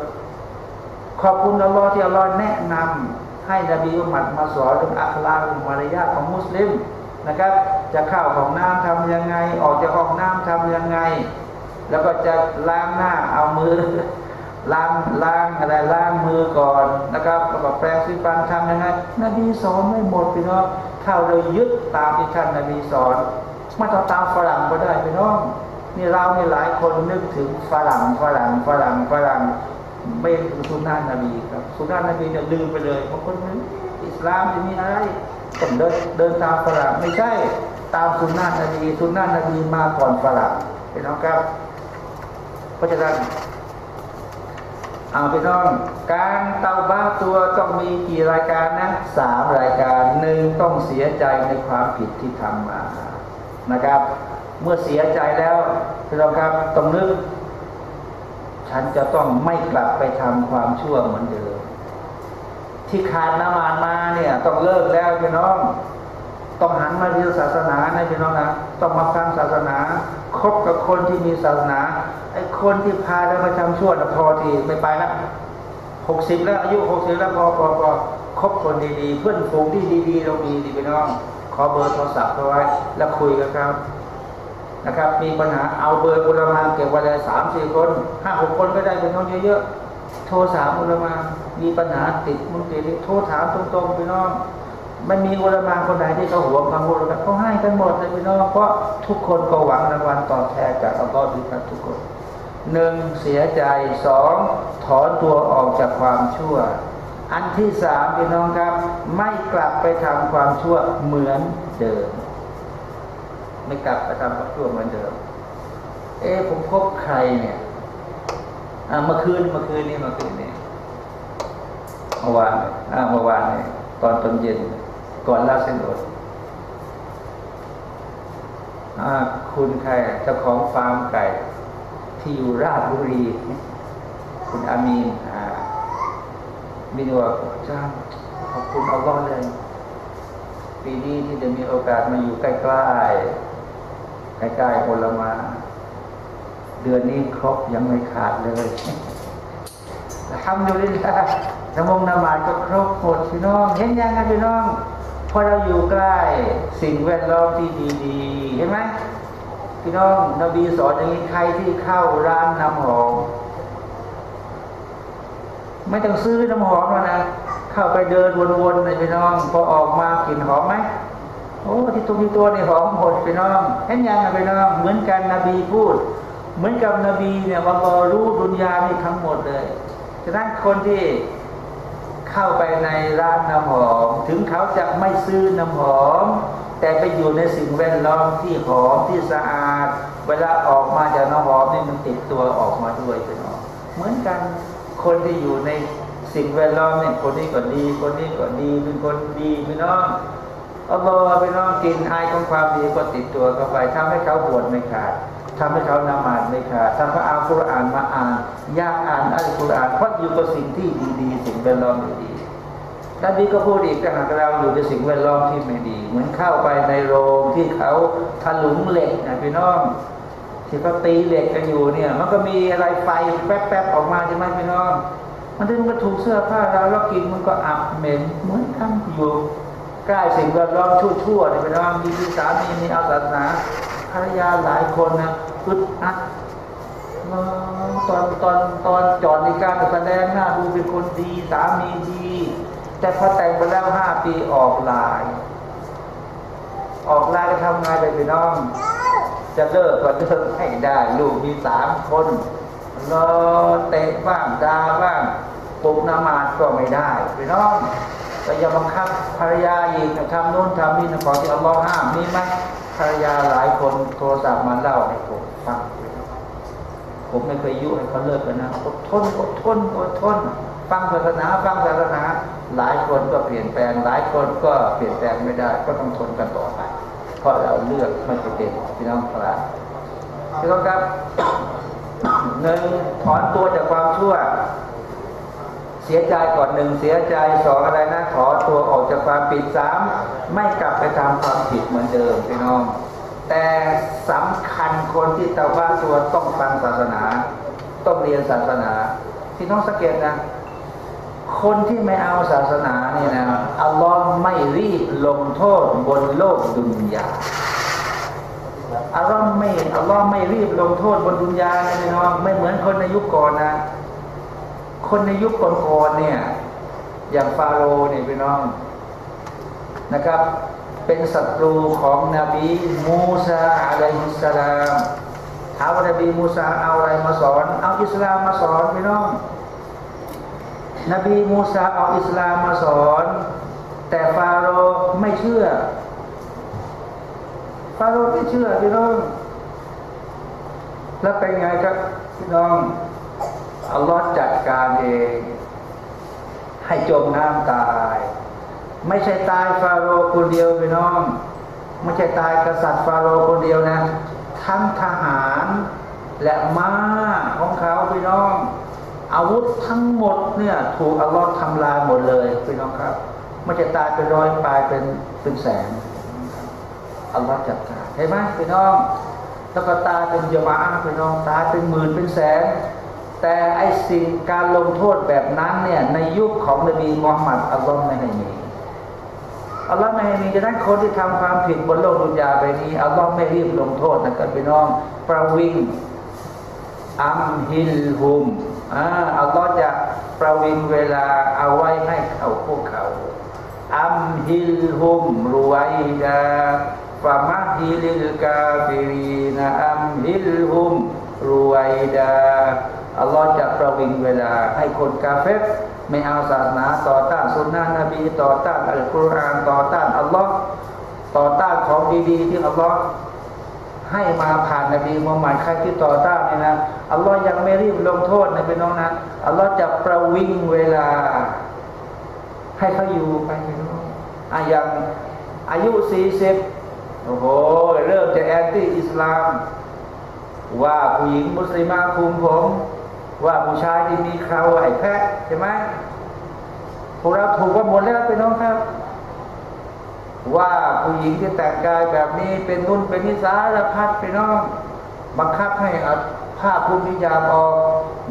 ขอบคุณอัลลอฮ์ที่อัลลอฮ์แนะนำ ให้นบีอุมัดมาสอนเรื่องอัคลาอุมารยาของมุสลิมนะครับ จะเข้าของน้ำทํำยังไง ออกจากห้องน้ำทํำยังไง แล้วก็จะล้างหน้าเอามือล้างล้างอะไรล้างมือก่อนนะครับแล้วก็แปรงสีฟันทำยังไงนบีสอนไม่หมดพี่น้องถ้าเรายึดตามที่ท่านนบีสอนไม่ต้องตามฝรั่งก็ได้พี่น้องนี่เรานี่หลายคนนึกถึงฝรั่งฝรั่งฝรั่งฝรั่ง ไม่ถึงสุนนะนบีครับสุนนะนบีเนี่ยลืมไปเลยบางคนนึกอิสลามจะมีอะไรต้องเดินเดินตามฝรั่งไม่ใช่ตามสุนนะนบีสุนนะนบีมาก่อนฝรั่งพี่น้องครับ เพราะฉะนั้นเอาไปน้องการเตาบ้าตัวต้องมีกี่รายการนะสามรายการหนึ่งต้องเสียใจในความผิดที่ทำมานะครับ เมื่อเสียใจแล้วพี่น้องครับต้องนึก ฉันจะต้องไม่กลับไปทำความชั่วเหมือนเดิม ที่ขาดน้ำมันมาเนี่ย ต้องเลิกแล้วพี่น้อง ต้องหันมาเรียนศาสนานะพี่น้องนะต้องมาฟังศาสนาคบกับคนที่มีศาสนาไอ้คนที่พาแล้วมาทำชั่วนะพอทีไม่ไปแล้วหกสิบแล้วอายุหกสิบแล้วพอพอพอคบคนดีๆ เพื่อนฝูงที่ดีๆเรามีดีพี่น้อง ขอเบอร์โทรศัพท์เอาไว้แล้วคุยกันครับ นะครับ มีปัญหาเอาเบอร์อุลมาเก็บไว้เลยสามสี่คนห้าหกคนก็ได้เป็นน้องเยอะๆโทรสามอุลมามีปัญหาติดมุนติดโทรถามตรงๆพี่น้องไม่มีอุลมาคนไหนที่เขาหวงความรู้กันเขาให้กันหมดเลยพี่น้องเพราะทุกคนก็หวังรางวัลตอบแทนจากอัลลอฮฺดีครับทุกคนหนึ่งเสียใจสองถอนตัวออกจากความชั่ว อันที่สามพี่น้องครับ ไม่กลับไปทำความชั่วเหมือนเดิม ไม่กลับไปทำความชั่วเหมือนเดิม เอ๊ผมพบใครเนี่ยอาเมื่อคืนเมื่อคืนนี้เมื่อคืนนี้เมื่อวานเมื่อวานเนี่ยตอนตอนเย็น ก่อนลาเส้นอดคุณใครเจ้าของฟาร์มไก่ ที่อยู่ราชบุรี คุณอามีนมีนว่าจ้าขอบคุณเอัลลอฮ์เลยปีนี้ที่จะมีโอกาสมาอยู่ใกล้ๆ ใกล้ๆคนละมาเดือนนี้ครบยังไม่ขาดเลยทำอยู่ลิลละนมงนมาดก็ครบหมดพี่น้อง เห็นยังไงพี่น้องพอเราอยู่ใกล้สิ่งแวดล้อมที่ดีๆเห็นไหมพี่น้องนบีสอนอย่างนี้ใครที่เข้าร้านน้ำหอมไม่ต้องซื้อน้ำหอมแล้วนะ เข้าไปเดินวนๆในพี่น้อง พอออกมากลิ่นหอมไหม โอ้ที่ตัวที่ตัวนี่หอมหมดพี่น้องเห็นยังไงพี่น้องเหมือนกันนบีพูด เหมือนกับนบีเนี่ยว่าเรารู้ดุนยานี่ทั้งหมดเลยฉะนั้นคนที่เข้าไปในร้านน้ำหอม ถึงเขาจะไม่ซื้อน้ำหอม แต่ไปอยู่ในสิ่งแวดล้อมที่หอมที่สะอาด เวลาออกมาจากน้ำหอมนี่มันติดตัวออกมาด้วยเป็นองเหมือนกันคนที่อยู่ในสิ่งแวดล้อมเนี่ยคนนี้ก็ดี คนนี้ก็ดีเป็นคนดีพี่น้อง อัลลอฮ์พี่น้องกินไอของความดีก็ติดตัวเข้าไปทำให้เขาบวชไม่ขาดทำให้เขานมาดไม่ขาดทำให้อาคุรานมาอ่าน ยากอ่านอัลกุรอานเพราะอยู่กับสิ่งที่ดีๆสิ่งแวดล้อมดีๆนบีก็พูดอีกถ้าหากเราอยู่ในสิ่งแวดล้อมที่ไม่ดี เหมือนเข้าไปในโรงที่เขาถลุงเหล็กนะพี่น้องที่เขาตีเหล็กกันอยู่เนี่ย มันก็มีอะไรไฟแป๊บๆออกมาใช่ไหมพี่น้อง มันถึงมันถูกเสื้อผ้าเราแล้วกินมันก็อับเหม็นเหมือนกันอยู่ ใกล้สิ่งแวดล้อมชั่วๆเนี่ยพี่น้องมีสามีมีอาศาสนาภรรยาหลายคนนะอึดอัดตอนตอนตอนจอดในการแสดงหน้าดูเป็นคนดีสามีดี แต่พอแต่งไปแล้วห้าปีออกลาย ออกลายจะทำไงไปพี่น้อง จะเลิกก็เลิกให้ได้ลูกมีสามคนรอเตะบ้างดาบ้างปลุกนามาดก็ไม่ได้พี่น้อง ก็อย่าบังคับภรรยาอีกทำโน้นทำนี่ขอที่อัลลอฮ์ห้ามมีไหมภรรยาหลายคนโทรศัพท์มาเล่าให้ผมฟังผมไม่เคยยุให้เขาเลิกกันนะอดทนอดทนอดทนฟังศาสนาฟังศาสนาหลายคนก็เปลี่ยนแปลง หลายคนก็เปลี่ยนแปลงไม่ได้ ก็ต้องทนกันต่อไปเพราะเราเลือกไม่เป็นพี่น้องครับพี่น้องครับหนึ่งถอนตัวจากความชั่ว สียใจก่อนหนึ่งเสียใจสองอะไรนะถอตัวออกจากความผิดสามไม่กลับไปทำความผิดเหมือนเดิมพี่น้อง แต่สำคัญคนที่เตาบ้าตัวต้องฟังศาสนา ต้องเรียนศาสนาพี่น้องสังเกตนะคนที่ไม่เอาศาสนาเนี่ยนะอัลลอฮ์ไม่รีบลงโทษบนโลกดุนยาอัลลอฮ์ไม่อัลลอฮ์ไม่รีบลงโทษบนดุนยานะพี่น้องไม่เหมือนคนในยุคก่อนนะ คนในยุคก่อนๆเนี่ย อย่างฟาโรห์เนี่ยพี่น้องนะครับ เป็นศัตรูของนบีมูซาอะลัยฮิสสลามถามว่านบีมูซาเอาอะไรมาสอน เอาอิสลามมาสอนพี่น้อง นบีมูซาเอาอิสลามมาสอน แต่ฟาโรห์ไม่เชื่อ ฟาโรห์ไม่เชื่อพี่น้อง แล้วเป็นไงครับพี่น้อง อัลลอฮ์จัดการเอง ให้จมน้ำตาย ไม่ใช่ตายฟาโรห์คนเดียวพี่น้อง ไม่ใช่ตายกษัตริย์ฟาโรห์คนเดียวนะ ทั้งทหารและม้าของเขาพี่น้อง อาวุธทั้งหมดเนี่ยถูกอัลลอฮ์ทำลายหมดเลยพี่น้องครับไม่จะตายเป็นร้อยตายเป็นเป็นแสนอัลลอฮ์จัดการเห็นไหมพี่น้องแล้วก็ตายเป็นเยาวาพี่น้องตายเป็นหมื่นเป็นแสน แต่ไอสิ่งการลงโทษแบบนั้นเนี่ยในยุคของนบีมุฮัมมัดอัลลอฮ์ไม่ให้มีอัลลอฮ์ไม่ให้มีฉะนั้นคนที่ทำความผิดบนโลกดุนยาไปนี้อัลลอฮ์ไม่รีบลงโทษนะครับพี่น้องประวิงอัมฮิลฮุมอัลลอฮ์จะประวิงเวลาเอาไว้ให้เขาพวกเขาأمهلهم رويدا فمهل الكافرين أمهلهم رويدا อัลลอฮ์จะประวิงเวลาให้คนกาเฟรไม่เอาศาสนาต่อต้านซุนนะฮ์นบีต่อต้านอัลกุรอานต่อต้านอัลลอฮ์ต่อต้านของดีๆ ที่อัลลอฮ์ให้มาผ่านนบีมุฮัมมัดใครที่ต่อต้านเนี่ยนะอัลลอฮ์ยังไม่รีบลงโทษนะพี่น้องนะอัลลอฮ์จะประวิงเวลา ให้เขาอยู่ไปพี่น้องอะอย่างอายุสี่สิบโอ้โหเริ่มจะแอนตี้อิสลาม ว่าผู้หญิงมุสลิมาคุมผม ว่าผู้ชายที่มีเขาไอ้แพะใช่ไหมพวกเราถูกว่าหมดแล้วพี่น้องครับ ว่าผู้หญิงที่แต่งกายแบบนี้เป็นนุ่นเป็นนิสารพัดพี่น้องบังคับให้เอาผ้าคลุมฮิญาบออก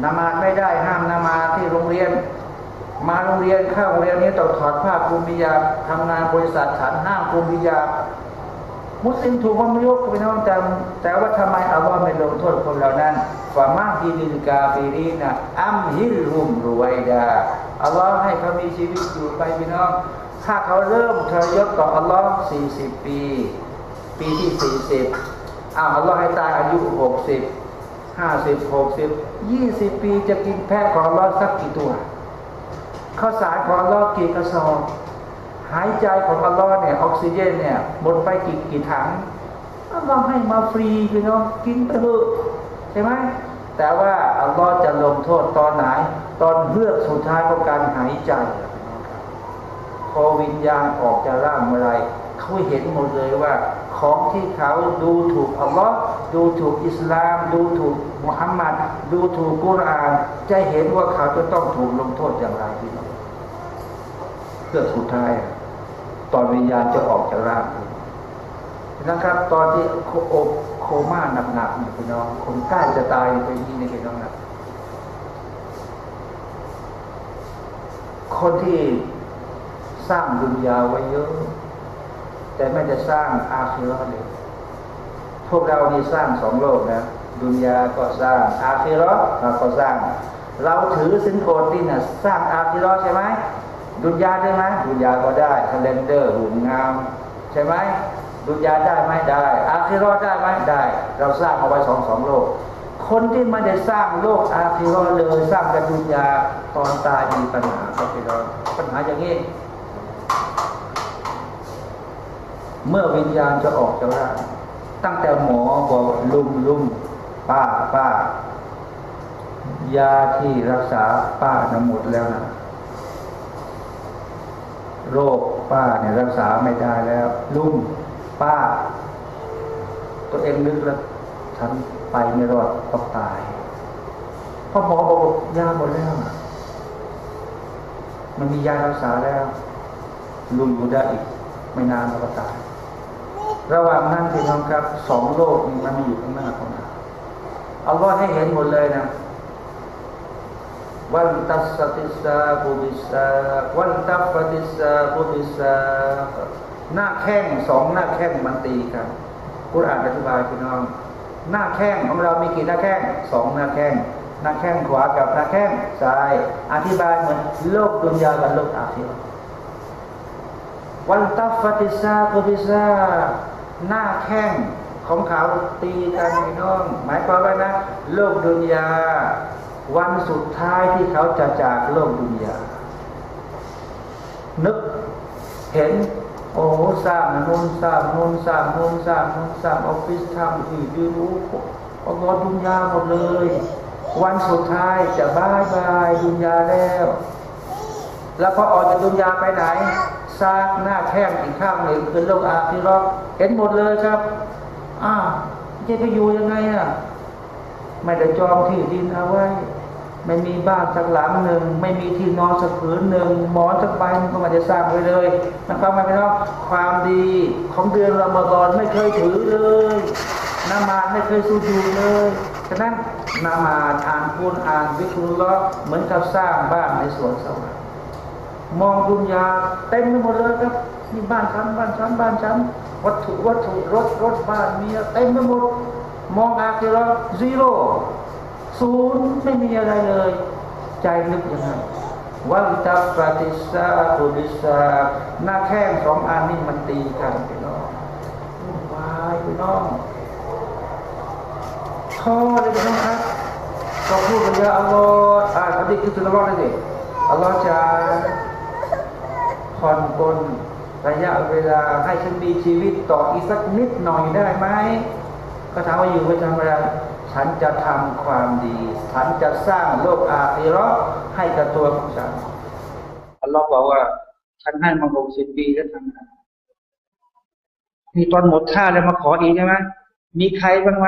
นมาซไม่ได้ห้ามนมาซที่โรงเรียน มาโรงเรียนเข้าโรงเรียนนี้ต้องถอดผ้าคลุมฮิญาบทำงานบริษัทฉันห้ามคลุมฮิญาบ มุสลิมถูกว่าไม่ยกไปน้องแต่แต่ว่าทำไมอัลลอฮ์ไม่ลงโทษคนเหล่านั้นفمهل الكافرين أمهلهم رويداอัลลอฮ์ให้เขามีชีวิตอยู่ไปพี่น้อง ถ้าเขาเริ่มทรยศต่ออัลลอฮ์สี่สิบปี ปีที่สี่สิบอ้าวอัลลอฮ์ให้ตายอายุหกสิบห้าสิบหกสิบยี่สิบปีจะกินแพะของอัลลอฮ์สักกี่ตัวข้าวสารของอัลลอฮ์กี่กระสอบ หายใจของอัลลอฮ์เนี่ยออกซิเจนเนี่ยหมดไปกี่กี่ถังอัลลอฮ์ให้มาฟรีพี่น้องกินไปเถอะใช่ไหมแต่ว่าอัลลอฮ์จะลงโทษตอนไหน ตอนเลือกสุดท้ายของการหายใจพอวิญญาณออกจากร่างเมื่อไรเขาเห็นหมดเลยว่า ของที่เขาดูถูกอัลลอฮ์ดูถูกอิสลาม ดูถูกมุฮัมมัดดูถูกกุรอาน จะเห็นว่าเขาจะต้องถูกลงโทษอย่างไรพี่น้องเพื่อสุดท้ายอะ ตอนวิญญาณจะออกจากร่างนะครับ ตอนที่โคม่าหนักๆเนี่ยพี่น้องคนใกล้จะตายเป็นที่ในพี่น้องนะคนที่สร้างดุนยาไว้เยอะ แต่ไม่จะสร้างอาคิเราะฮ์เลยพวกเรานี่สร้างสองโลกนะดุนยาก็สร้างอาคิเราะฮ์เราก็สร้าง เราถือศีลอดนี่นะสร้างอาคิเราะฮ์ใช่ไหม ดุนยาได้ไหมดุนยาก็ได้ slender หุ่นงาม ใช่ไหมดุนยาได้ไหมได้ อาคิเราะฮ์ได้ไหมได้ เราสร้างเอาไว้สองสองโลก คนที่ไม่ได้สร้างโลกอาคิเราะฮ์เลยสร้างแต่ดุนยาตอนตายมีปัญหาครับพี่น้อปัญหาอย่างนี้เมื่อวิญญาณจะออกจากร่างตั้งแต่หมอบอกลุงลุงป้าป้ายาที่รักษาป้านะหมดแล้วนะ โรคป้าเนี่ยรักษาไม่ได้แล้วลุงป้า ตัวเองนึกแล้วฉันไปไม่รอดต้องตายเพราะหมอบอกยาหมดแล้วมันมียารักษาแล้ว ลุงอยู่ได้อีก ไม่นานก็ตายระหว่างนั้นที่น้องครับสองโลกนี้มันมีอยู่ข้างหน้าของเราเอาว่าให้เห็นหมดเลยนะ วันตัสติสาบุบิสาวันตัฟติสาบุบิสาหน้าแข้งสองหน้าแข้งมันตีกันกุรอานอธิบายพี่น้อง หน้าแข้งของเรามีกี่หน้าแข้งสองหน้าแข้งหน้าแข้งขวากับหน้าแข้งซ้าย อธิบายเหมือนโลกดุนยากับโลกอาคีรวันตัฟติสาบุบิสาหน้าแข้งของเขาตีกันพี่น้อง หมายความว่านะ โลกดุนยา วันสุดท้ายที่เขาจะจากโลกดุนยานึกเห็น โอ้สร้างนูนสร้างนูนสร้างนูนสร้างนูนสร้างออฟฟิศทำที่ดูรู้เอางอดุนยาหมดเลย วันสุดท้ายจะบายบายดุนยาแล้ว แล้วพอออกจากดุนยาไปไหนซากหน้าแข้งอีกข้างหนึ่งคือโลกอาคีรอเห็นหมดเลยครับอ้าวจะไปอยู่ยังไงอะไม่ได้จองที่ดินเอาไว้ ไม่มีบ้านสักหลังหนึ่งไม่มีที่นอนสักผืนหนึ่งหมอนสักใบมันก็ไม่ได้สร้างไว้เลยมันความหมายว่าความดีของเดือนรอมฎอนไม่เคยถือเลยนามาไม่เคยสู้ดูเลยฉะนั้นนามาอ่านคุณอ่านวิคุลลอเหมือนกับสร้างบ้านในสวนสวรรค์มองดุนยาเต็มไปหมดเลยครับนี่บ้านชั้นบ้านชั้นบ้านชั้นวัตถุวัตถุรถรถบ้านเมียเต็มไปหมดมองอาคิราซีโร่ ศูนย์ไม่มีอะไรเลย ใจนึกยังไงวันตับปฏิสาตุดิสาหน้าแข้งสองอันนี้มันตีกันพี่น้องวุ่นายพี่น้องท้อเลยพี่น้องครับก็พูดกันเยอะอัลลอฮ์อ่านอันนี้คือสุนทรเลยสิอัลลอฮ์จะผ่อนปลนระยะเวลาให้ฉันมีชีวิตต่ออีกสักนิดหน่อยได้ไหมก็ถามว่าอยู่ไปทำอะไร ฉันจะทำความดี ฉันจะสร้างโลกอาคีรอให้กับตัวของฉันอัลลอฮ์บอกว่า ฉันให้มาหกสิบปีแล้วทำนี่ตอนหมดท่าแล้วมาขออีกใช่ไหมมีใครบ้างไหม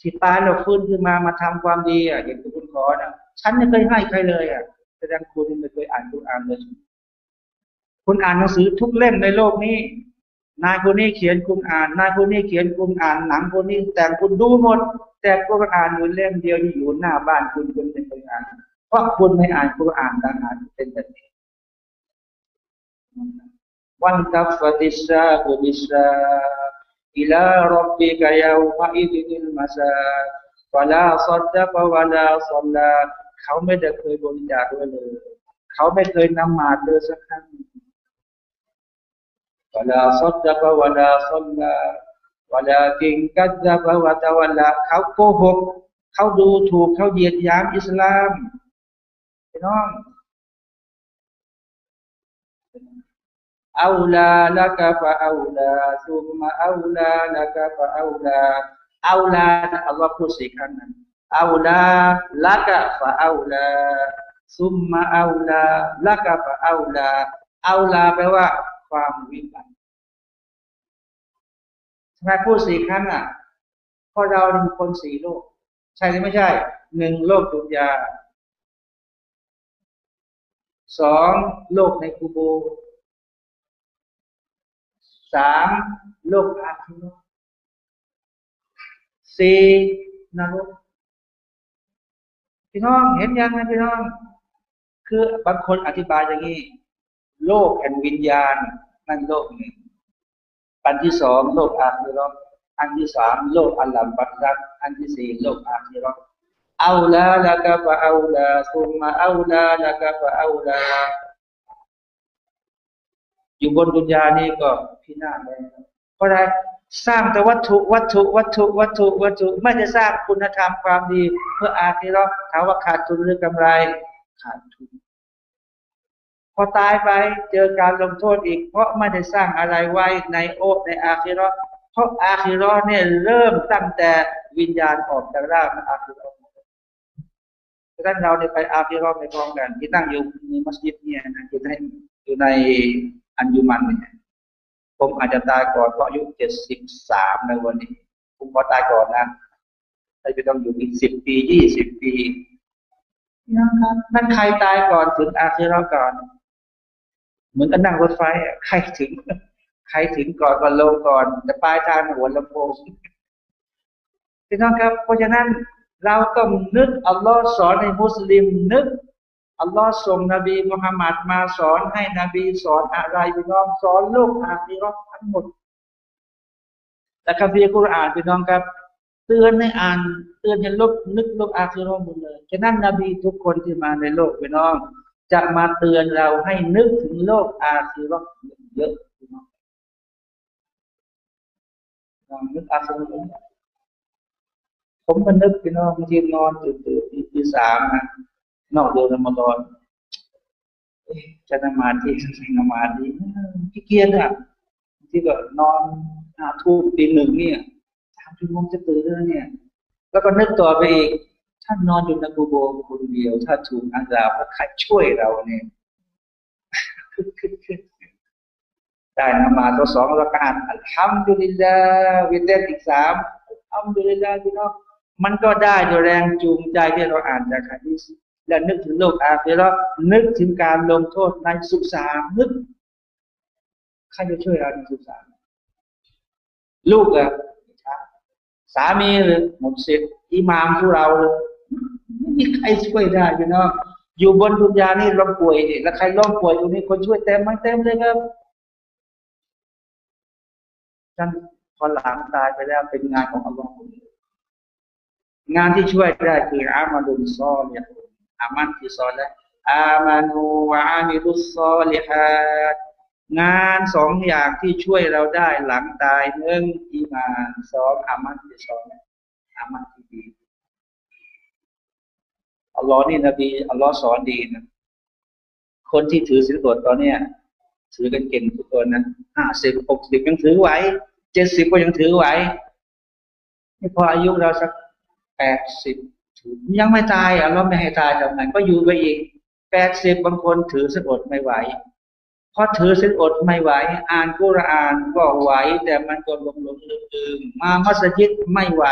ที่ตายแล้วฟื้นขึ้นมามาทำความดีอะอย่างที่คุณขอนะฉันไม่เคยให้ใครเลยอะแสดงคุณไม่เคยอ่านคุณอ่านเลยคุณอ่านหนังสือทุกเล่มในโลกนี้ นายคนนี้เขียนคุณอ่าน นายคนนี้เขียนคุณอ่านหนังคนนี้แต่คุณดูหมด แต่กุรอานอยู่เล่มเดียวที่อยู่หน้าบ้านคุณคุณเป็นไปอ่านเพราะคุณไม่อ่านกุรอานดังนั้นเป็นแบบนี้วันกัฟติสาบุบิสาอิลารบบิกยาวมาอิดินิลมาซาวลาซัดดะปะวลาซัลลาเขาไม่ได้เคยบริจาคด้วยเลย เขาไม่เคยนมาดเลยสักครั้งวลาซัดดะปะวลาซัลลา ولكن كذب وتولى เขาโกหกเขาดูถูกเขาเหยียดหยามอิสลามพี่น้องเอาลาละกะฟะเอาลาซุมมาเอาลาละกะฟะเอาลาเอาลาอัลลอฮ์พูดสี่ครั้งนั้นเอาลาละกะฟะเอาลาซุมมาเอาลาละกะฟะเอาลาเอาลาแปลว่าความวิบัติ ิ ทำไมพูดสี่ครั้งอะเพราะเราเป็นคนสี่โลก ใช่หรือไม่ใช่หนึ่งโลกดุนยาสองโลกในกูโบสามโลกอาคิรสี่นรกพี่น้องเห็นยังไหมพี่น้อง คือบางคนอธิบายอย่างนี้ โลกแห่งวิญญาณนั่นโลกหนึ่ง อันที่สองโลกอาคีรออันที่สามโลกอัลลัมบัตรักอันที่สี่โลกอาคีรอเอาละละกะฟะเอาละซุมมาเอาละละกะฟะเอาละอยู่บนดุนยานี่ก็พินาศเลยเพราะอะไรสร้างแต่วัตถุวัตถุวัตถุวัตถุวัตถุไม่ได้สร้างคุณธรรมความดี เพื่ออาคีรอถามว่าขาดทุนหรือกำไร ขาดทุน พอตายไปเจอการลงโทษอีก เพราะไม่ได้สร้างอะไรไว้ในโอในอาคีรอเพราะอาคีรอเนี่ยเริ่มตั้งแต่วิญญาณออกจากร่างอาคีรอท่านเราเนี่ยไปอาคีรอไปพร้อมกันที่ตั้งอยู่ในมัสยิดเนี่ยนะอยู่ในอยู่ในอันยุมันเนี่ยผมอาจจะตายก่อนเพราะอายุเจ็ดสิบสามในวันนี้ ผมขอตายก่อนนะถ้าจะต้องอยู่อีกสิบปียี่สิบปีนั่นใครตายก่อนถึงอาคีรอก่อน เหมือนกับนั่งรถไฟใครถึง ใครถึงก่อนก็ลงก่อน แต่ปลายทางหัวลำโพงพี่น้องครับ เพราะฉะนั้นเราต้องนึกอัลลอฮ์สอนให้มุสลิมนึกอัลลอฮ์ส่งนบีมุฮัมมัดมาสอนให้นบีสอนอะไรพี่น้องสอนโลกอาคีรอทั้งหมดแต่คัมภีร์กุรอานพี่น้องครับ เตือนให้อ่านเตือนให้ลบนึกลบอาคีรอหมดเลยฉะนั้นนบีทุกคนที่มาในโลกพี่น้อง จะมาเตือนเราให้นึกถึงโลกอาคีรอเยอะพี่น้องลองนึกอาคีรผมก็นึกพี่น้องบางทีนอนตื่นตื่นตีสามนะนอกเดือนรอมฎอนจะนมาที่นมาที่ขี้เกียจอะที่ก็นอนหาทูบตีหนึ่งเนี่ยทำชั่มงจะตื่นเนี่ย แล้วก็นึกต่อไปอีก ท่านนอนอยู่ในกูโบคนเดียว ถ้าถูกอันดาพระใครช่วยเราเนี่ยได้นมาตัวสองละการอัลฮัมดุลิลลาวิเตอีกสามอัลฮัมดุลิลลาพี่น้องมันก็ได้โดยแรงจูงใจที่เราอ่านจากฮะดีษและนึกถึงโลกอาคีเรานึกถึงการลงโทษในสุสานนึกใครจะช่วยเราในสุสานลูกอะสามีหรือหมดสิทธิ์อิมามผู้เราเลย ม่มีใครช่วยได้พี่น้องอยู่บนดุนยานี่เราป่วยแล้วใครล้มป่วยอยู่นี่คนช่วยเต็มไหมเต็มเลยครับท่านพอหลังตายไปแล้วเป็นงานของอัลลอฮ์งานที่ช่วยได้คืออามาดุลซอเนี่ยอามันที่ซอและอามานูวะอามิรุสซอลิฮัดงานสองอย่างที่ช่วยเราได้หลังตายหนึ่งอีมานสองอามันที่ซอและอามัน อัลลอฮ์นี่นบีอัลลอฮ์สอนดีนะคนที่ถือสิลอดตอนเนี้ยถือกันเก่งทุกคนนะห้าสิบหกสิบยังถือไหวเจ็ดสิบก็ยังถือไหวนี่พออายุเราสักแปดสิบยังไม่ตายอะเราไม่ให้ตายทำไงก็อยู่ไปอีกแปดสิบบางคนถือสินอดไม่ไหวพราะถือสินอดไม่ไหว อ่านกุรอานก็ไหว แต่มันก็ลงลงลืมมามัสยิดไม่ไหว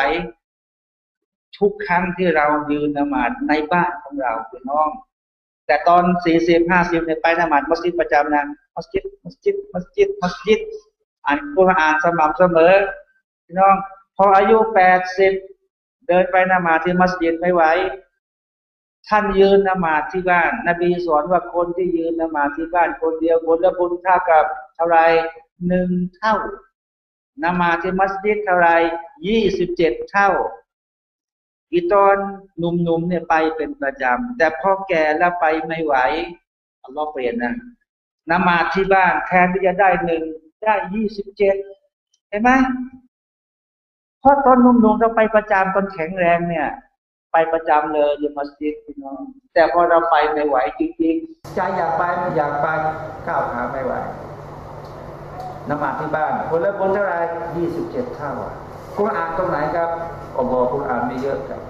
ทุกครั้งที่เรายืนนมาดในบ้านของเราคือน้อง แต่ตอนสี่สิบห้าสิบเนี่ยไปนมาดมัสยิดประจำนะมัสยิดมัสยิดมัสยิดมัสยิดอ่านกุรอานสม่ำเสมอพี่น้อง พออายุแปดสิบเดินไปนมาที่มัสยิดไม่ไหวท่านยืนนมาที่บ้าน นบีสอนว่าคนที่ยืนนมาที่บ้านคนเดียวผลละบุญเท่ากับเท่าไรหนึ่งเท่านมาที่มัสยิดเท่าไรยี่สิบเจ็ดเท่า อีตอนหนุ่มๆเนี่ยไปเป็นประจำ แต่พอแก่แล้วไปไม่ไหวอัลลอฮ์เปลี่ยนนะนมาที่บ้านแทนที่จะได้หนึ่งได้ยี่สิบเจ็ดเห็นไหมเพราะตอนหนุ่มๆเราไปประจำตอนแข็งแรงเนี่ย ไปประจำเลยอยู่มัสยิดพี่น้องแต่พอเราไปไม่ไหวจริงๆใจอยากไปอยากไปก้าวขาไม่ไหวนมาที่บ้านคนละคนเท่าไรยี่สิบเจ็ดเท่าคุณอ่านตรงไหนครับ อัลลอฮุอามีเยอะครับ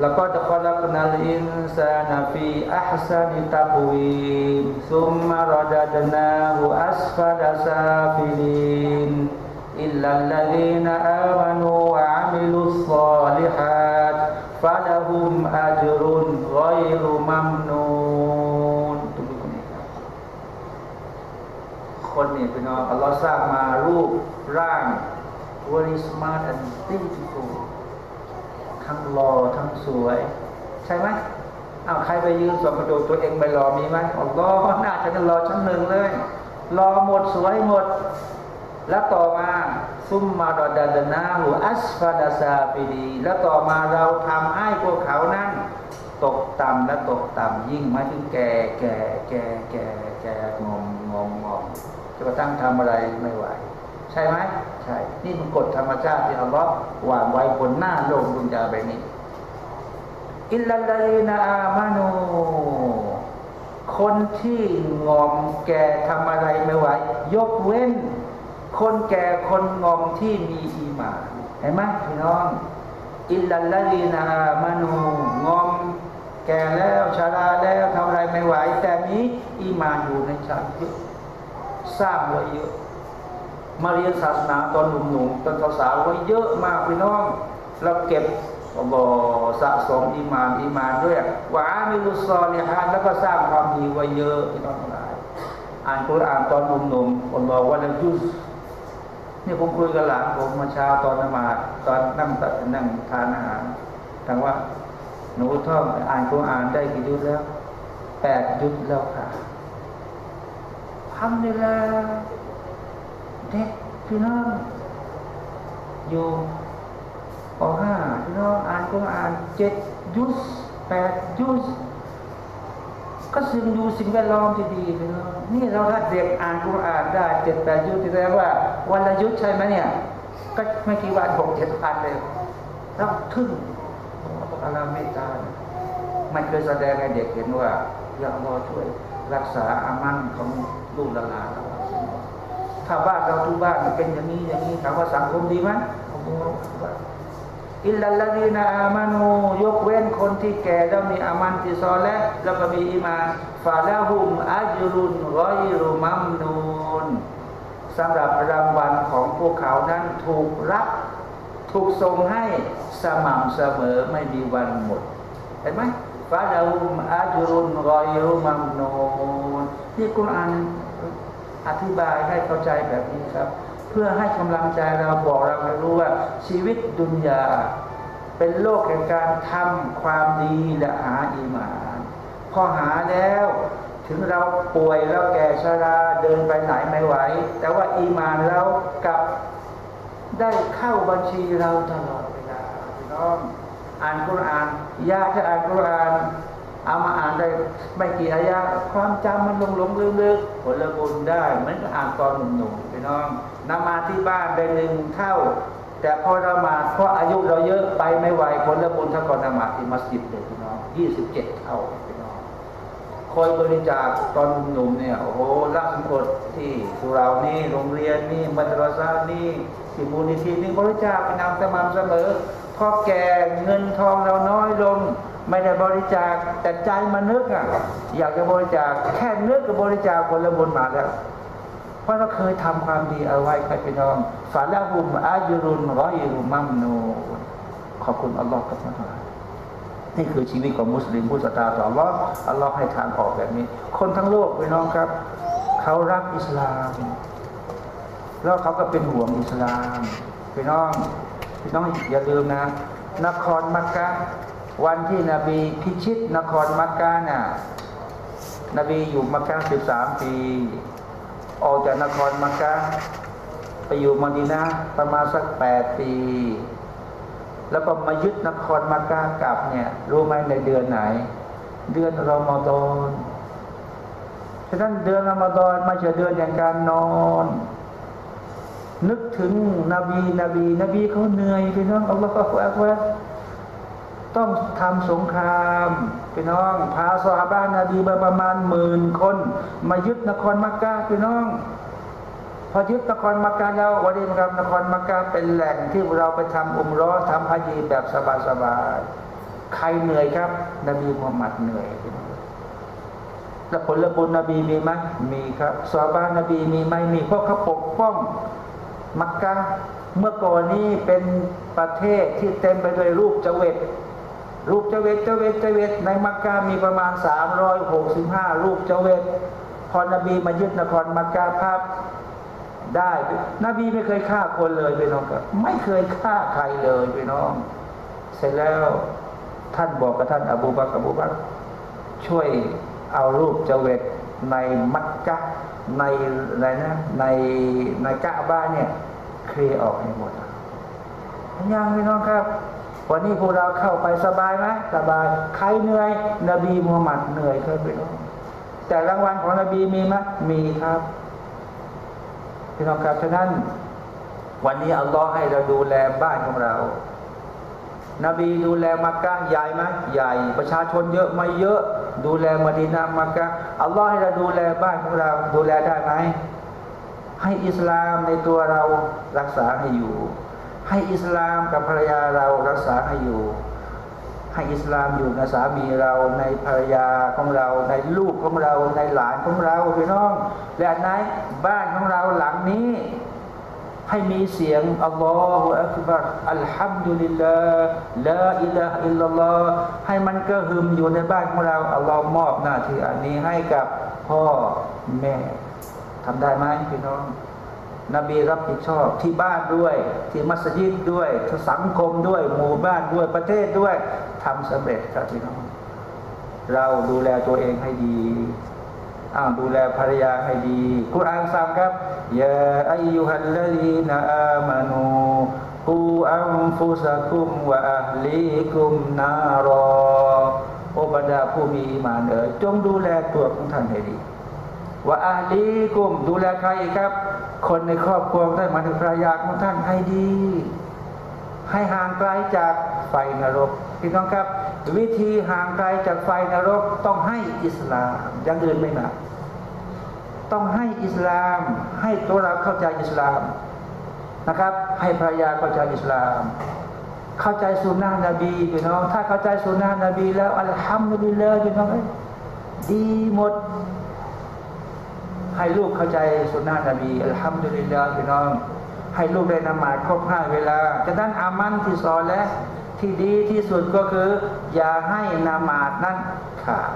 แล้วก็จะคอลักนัลอินซานาฟีอัพซานิตาบุยซุมมารดาดนาหูอัสฟาดาซาฟิลินอิลลัลลัลีนอาวานูอามิลุสซาลิฮัดฟาลาฮุมอัจรุนไกรุมัมนูนตุลุกนี่ครับคนนี่เป็นอัลลอฮ์สร้างมารูปร่าง very smart and beautiful ทั้งหล่อทั้งสวย ใช่ไหมเอาใครไปยืนสมประดูตัวเองไปรอมีไหมอัลลอฮ์น่าจะรอชั้นหนึ่งเลยรอหมดสวยหมด แล้วต่อมาซุมมาดอดันนาหูอัสฟาดาซาปีดี แล้วต่อมาเราทำให้พวกเขานั้นตกต่ำและตกต่ำยิ่งมาถึงแก่แก่แก่แก่แก่งอมงอมงอมจะมาตั้งทำอะไรไม่ไหว ใช่ไหมใช่ นี่มันกฎธรรมชาติที่อัลลอฮ์วางไว้บนหน้าโลกดุนยาใบนี้อิลลัลลีนาอามานูคนที่งอมแก่ทำอะไรไม่ไหว ยกเว้น คนแก่คนงอมที่มีอีมานเห็นไหมพี่น้องอิลลัลลีนาอามานูงอมแก่แล้วชาราแล้วทำอะไรไม่ไหว แต่นี้อีมานอยู่ในชั้นเยอะสร้างไว้เยอะ มาเรียนศาสนาตอนหนุ่มๆตอนสาวๆไว้เยอะมากพี่น้อง เราเก็บบ่สะสมอีมานอีมานด้วยหวามิลุซอลิฮานแล้วก็สร้างความดีไว้เยอะพี่น้องหลายอ่านคุรอานตอนหนุ่มๆคนบอกว่าแล้วยุสนี่ผมคุยกับหลานผมมาเช้าตอนนมาตอนนั่งตัดนั่งทานอาหารถามว่าหนูท่องอ่านคุรอานได้กี่ยุสแล้วแปดยุสแล้วค่ะทำได้แล้ว ด็กพี่น้องอยู่ปห้าพี่น้องอ่านก็อ่านเจ็ดยุสแปดยุสก็ซึ่งดูสิ่งแวดล้อมที่ดีพี่น้องนี่เราถ้าเด็กอ่านกุรอานได้เจ็ดแปดยุสแสดงว่าวันละยุสใช่ไหมเนี่ย ก็ไม่กี่วันหกเจ็ดพันเลยแล้วทึ่งอัลลอฮ์เมตตามันเคยแสดงให้เด็กเห็นว่าอยากรอช่วยรักษาอามันของลูกหลานเรา ถ้าบ้านเราทุกบ้านเป็นอย่างนี้อย่างนี้ถามว่าสังคมดีไหมอิลลัลลีนาอามานูยกเว้นคนที่แก่แล้วมีอามันที่ซอและแล้วก็มีอีมานฟาลาหุมอัจรุนรอยรุมัมนูนสำหรับรางวัลของพวกเขานั้นถูกรับ ถูกส่งให้สม่ำเสมอไม่มีวันหมด เห็นไหมฟาลาหุมอัจรุนรอยรุมัมนูนที่กุรอาน อธิบายให้เข้าใจแบบนี้ครับ เพื่อให้กำลังใจเราบอกเราให้รู้ว่าชีวิตดุนยา เป็นโลกแห่งการทำความดีและหาอีหมานพอหาแล้วถึงเราป่วยแล้วแก่ชราเดินไปไหนไม่ไหว แต่ว่าอีหมานเรากับได้เข้าบัญชีเราตลอดเวลาพี่น้องอ่านกุรอานยากจะอ่านกุรอาน เอามาอ่านได้ไม่กี่อายะความจำมันลงหลงลืมลึกผลบุญได้เหมือนกับอ่านตอนหนุ่มๆพี่น้องนำมาที่บ้านได้หนึ่งเท่า แต่พอละมาเพราะอายุเราเยอะไปไม่ไหวผลบุญท่ากับนมาที่มัสยิดเลยพี่น้องยี่สิบเจ็ดเท่าพี่น้องคอยบริจาคตอนหนุ่มเนี่ยโอ้โหรักสมกดที่สุรานี่โรงเรียนนี่มัตรสานี่ที่มูลนิธินี่บริจาคเป็นนำสม่ำเสมอพอแก่เงินทองเราน้อยลง ไม่ได้บริจาคแต่ใจมันนึกอะ อยากจะบริจาคแค่นึกก็บริจาคผละบุญมาแล้ว เพราะเราเคยทำความดีเอาไว้ใครพี่น้องฝาละหุมอายุรุนร้อยรุมัมโน ขอบคุณอัลลอฮ์กับพระองนี่คือชีวิตของมุสลิมผู้ศรัทธาต่ออัลลอฮ์อัลลอฮ์ให้ทางออกแบบนี้ คนทั้งโลกพี่น้องครับ เขารักอิสลาม แล้วเขาก็เป็นห่วงอิสลามพี่น้องพี่น้องอย่าลืมนะ นครมักกะ วันที่นบีพิชิตนครมักกะน่ะนบีอยู่มักกะสิบสามปี ออกจากนครมักกะไปอยู่มดีนาประมาณสักแปดปี แล้วก็มายึดนครมักกะกลับเนี่ย รู้ไหมในเดือนไหน เดือนรอมฎอนฉะนั้นเดือนรอมฎอนม่ใช่เดือนแห่งการนอนนึกถึงนบีนบี นบีเขาเหนื่อยพี่น้องอัลลอฮฺอักบาร ต้องทำสงครามพี่น้อง พาสหบ้านนบีประมาณหมื่นคน มายึดนครมักกะพี่น้อง พอยึดนครมักกะแล้ววันนี้ครับนครมักกะเป็นแหล่งที่เราไปทำอุมร้อทำพายีแบบสบายๆใครเหนื่อยครับ นบีมุฮัมมัดเหนื่อยแล้วผลบุญนบีมีไหมมีครับสหบ้านนบีมีไหมมีเพราะเขาปกป้องมักกะเมื่อก่อนนี้เป็นประเทศที่เต็มไปด้วยรูปเจเวต รูปเจเวตเจเวตเจเวตในมักกะมีประมาณ 365 รูปเจเวตพอนบีมายึดนครมักกะภาพได้ นบีไม่เคยฆ่าคนเลยพี่น้องครับไม่เคยฆ่าใครเลยพี่น้อง เสร็จแล้วท่านบอกกับท่านอบูบักอบูบักช่วยเอารูปเจเวตในมักกะในอะไรนะในในกะบ้านเนี่ยเคลียออกให้หมดยังพี่น้องครับ วันนี้พวกเราเข้าไปสบายไหมสบาย ใครเหนื่อย นบีมูฮัมมัดเหนื่อยครับพี่น้องแต่รางวัลของนบีมีไหมมีครับพี่น้องครับฉะนั้น วันนี้อัลลอฮ์ให้เราดูแลบ้านของเรา นบีดูแลมักกะใหญ่ไหมใหญ่ ประชาชนเยอะไหมเยอะ ดูแลมดีนามักกะอัลลอฮ์ให้เราดูแลบ้านของเรา ดูแลได้ไหมให้อิสลามในตัวเรารักษาให้อยู่ ให้อิสลามกับภรรยาเรารักษาให้อยู่ ให้อิสลามอยู่ในสามีเราในภรรยาของเรา ในลูกของเราในหลานของเราพี่น้อง และในบ้านของเราหลังนี้ ให้มีเสียงอัลลอฮฺอักบัรอัลฮัมดุลิลลาห์ลาอิลาฮอิลลัลลอฮ์ให้มันกระหึ่มอยู่ในบ้านของเราอัลลอฮ์มอบหน้าที่อันนี้ให้กับพ่อแม่ทำได้ไหมพี่น้อง นบีรับผิดชอบที่บ้านด้วย ที่มัสยิดด้วยสังคมด้วย หมู่บ้านด้วยประเทศด้วยทำสำเร็จครับพี่น้องเราดูแลตัวเองให้ดีอ้าวดูแลภรรยาให้ดีกุรอานสั่งครับยาอายุฮัลลดีนอามานูกูอัมฟุสะคุมวะอัลลีคุมนารอโอบรรดาผู้มีอีมานเอ๋ยจงดูแลตัวของท่านให้ดี ว่าอาลีกุมดูแลใครครับ คนในครอบครัวท่านมาถึงภรรยาของท่านให้ดี ให้ห่างไกลจากไฟนรกพี่น้องครับ วิธีห่างไกลจากไฟนรกต้องให้อิสลามอย่างอื่นไม่นัต้องให้อิสลาม ให้ตัวเราเข้าใจอิสลามนะครับ ให้ภรรยาเข้าใจอิสลาม เข้าใจสุนนะนบีพี่น้อง ถ้าเข้าใจสุนนะนบีแล้วอัลฮัมดุลิลลาห์พี่น้องดีหมด ให้ลูกเข้าใจสุนนะนบีอัลฮัมดุลิลลาห์พี่น้อง ให้ลูกได้นมาครบห้าเวลาจะนั้นอามันที่สอนแล้วที่ดีที่สุดก็คือ อย่าให้นามาดนั้นขาด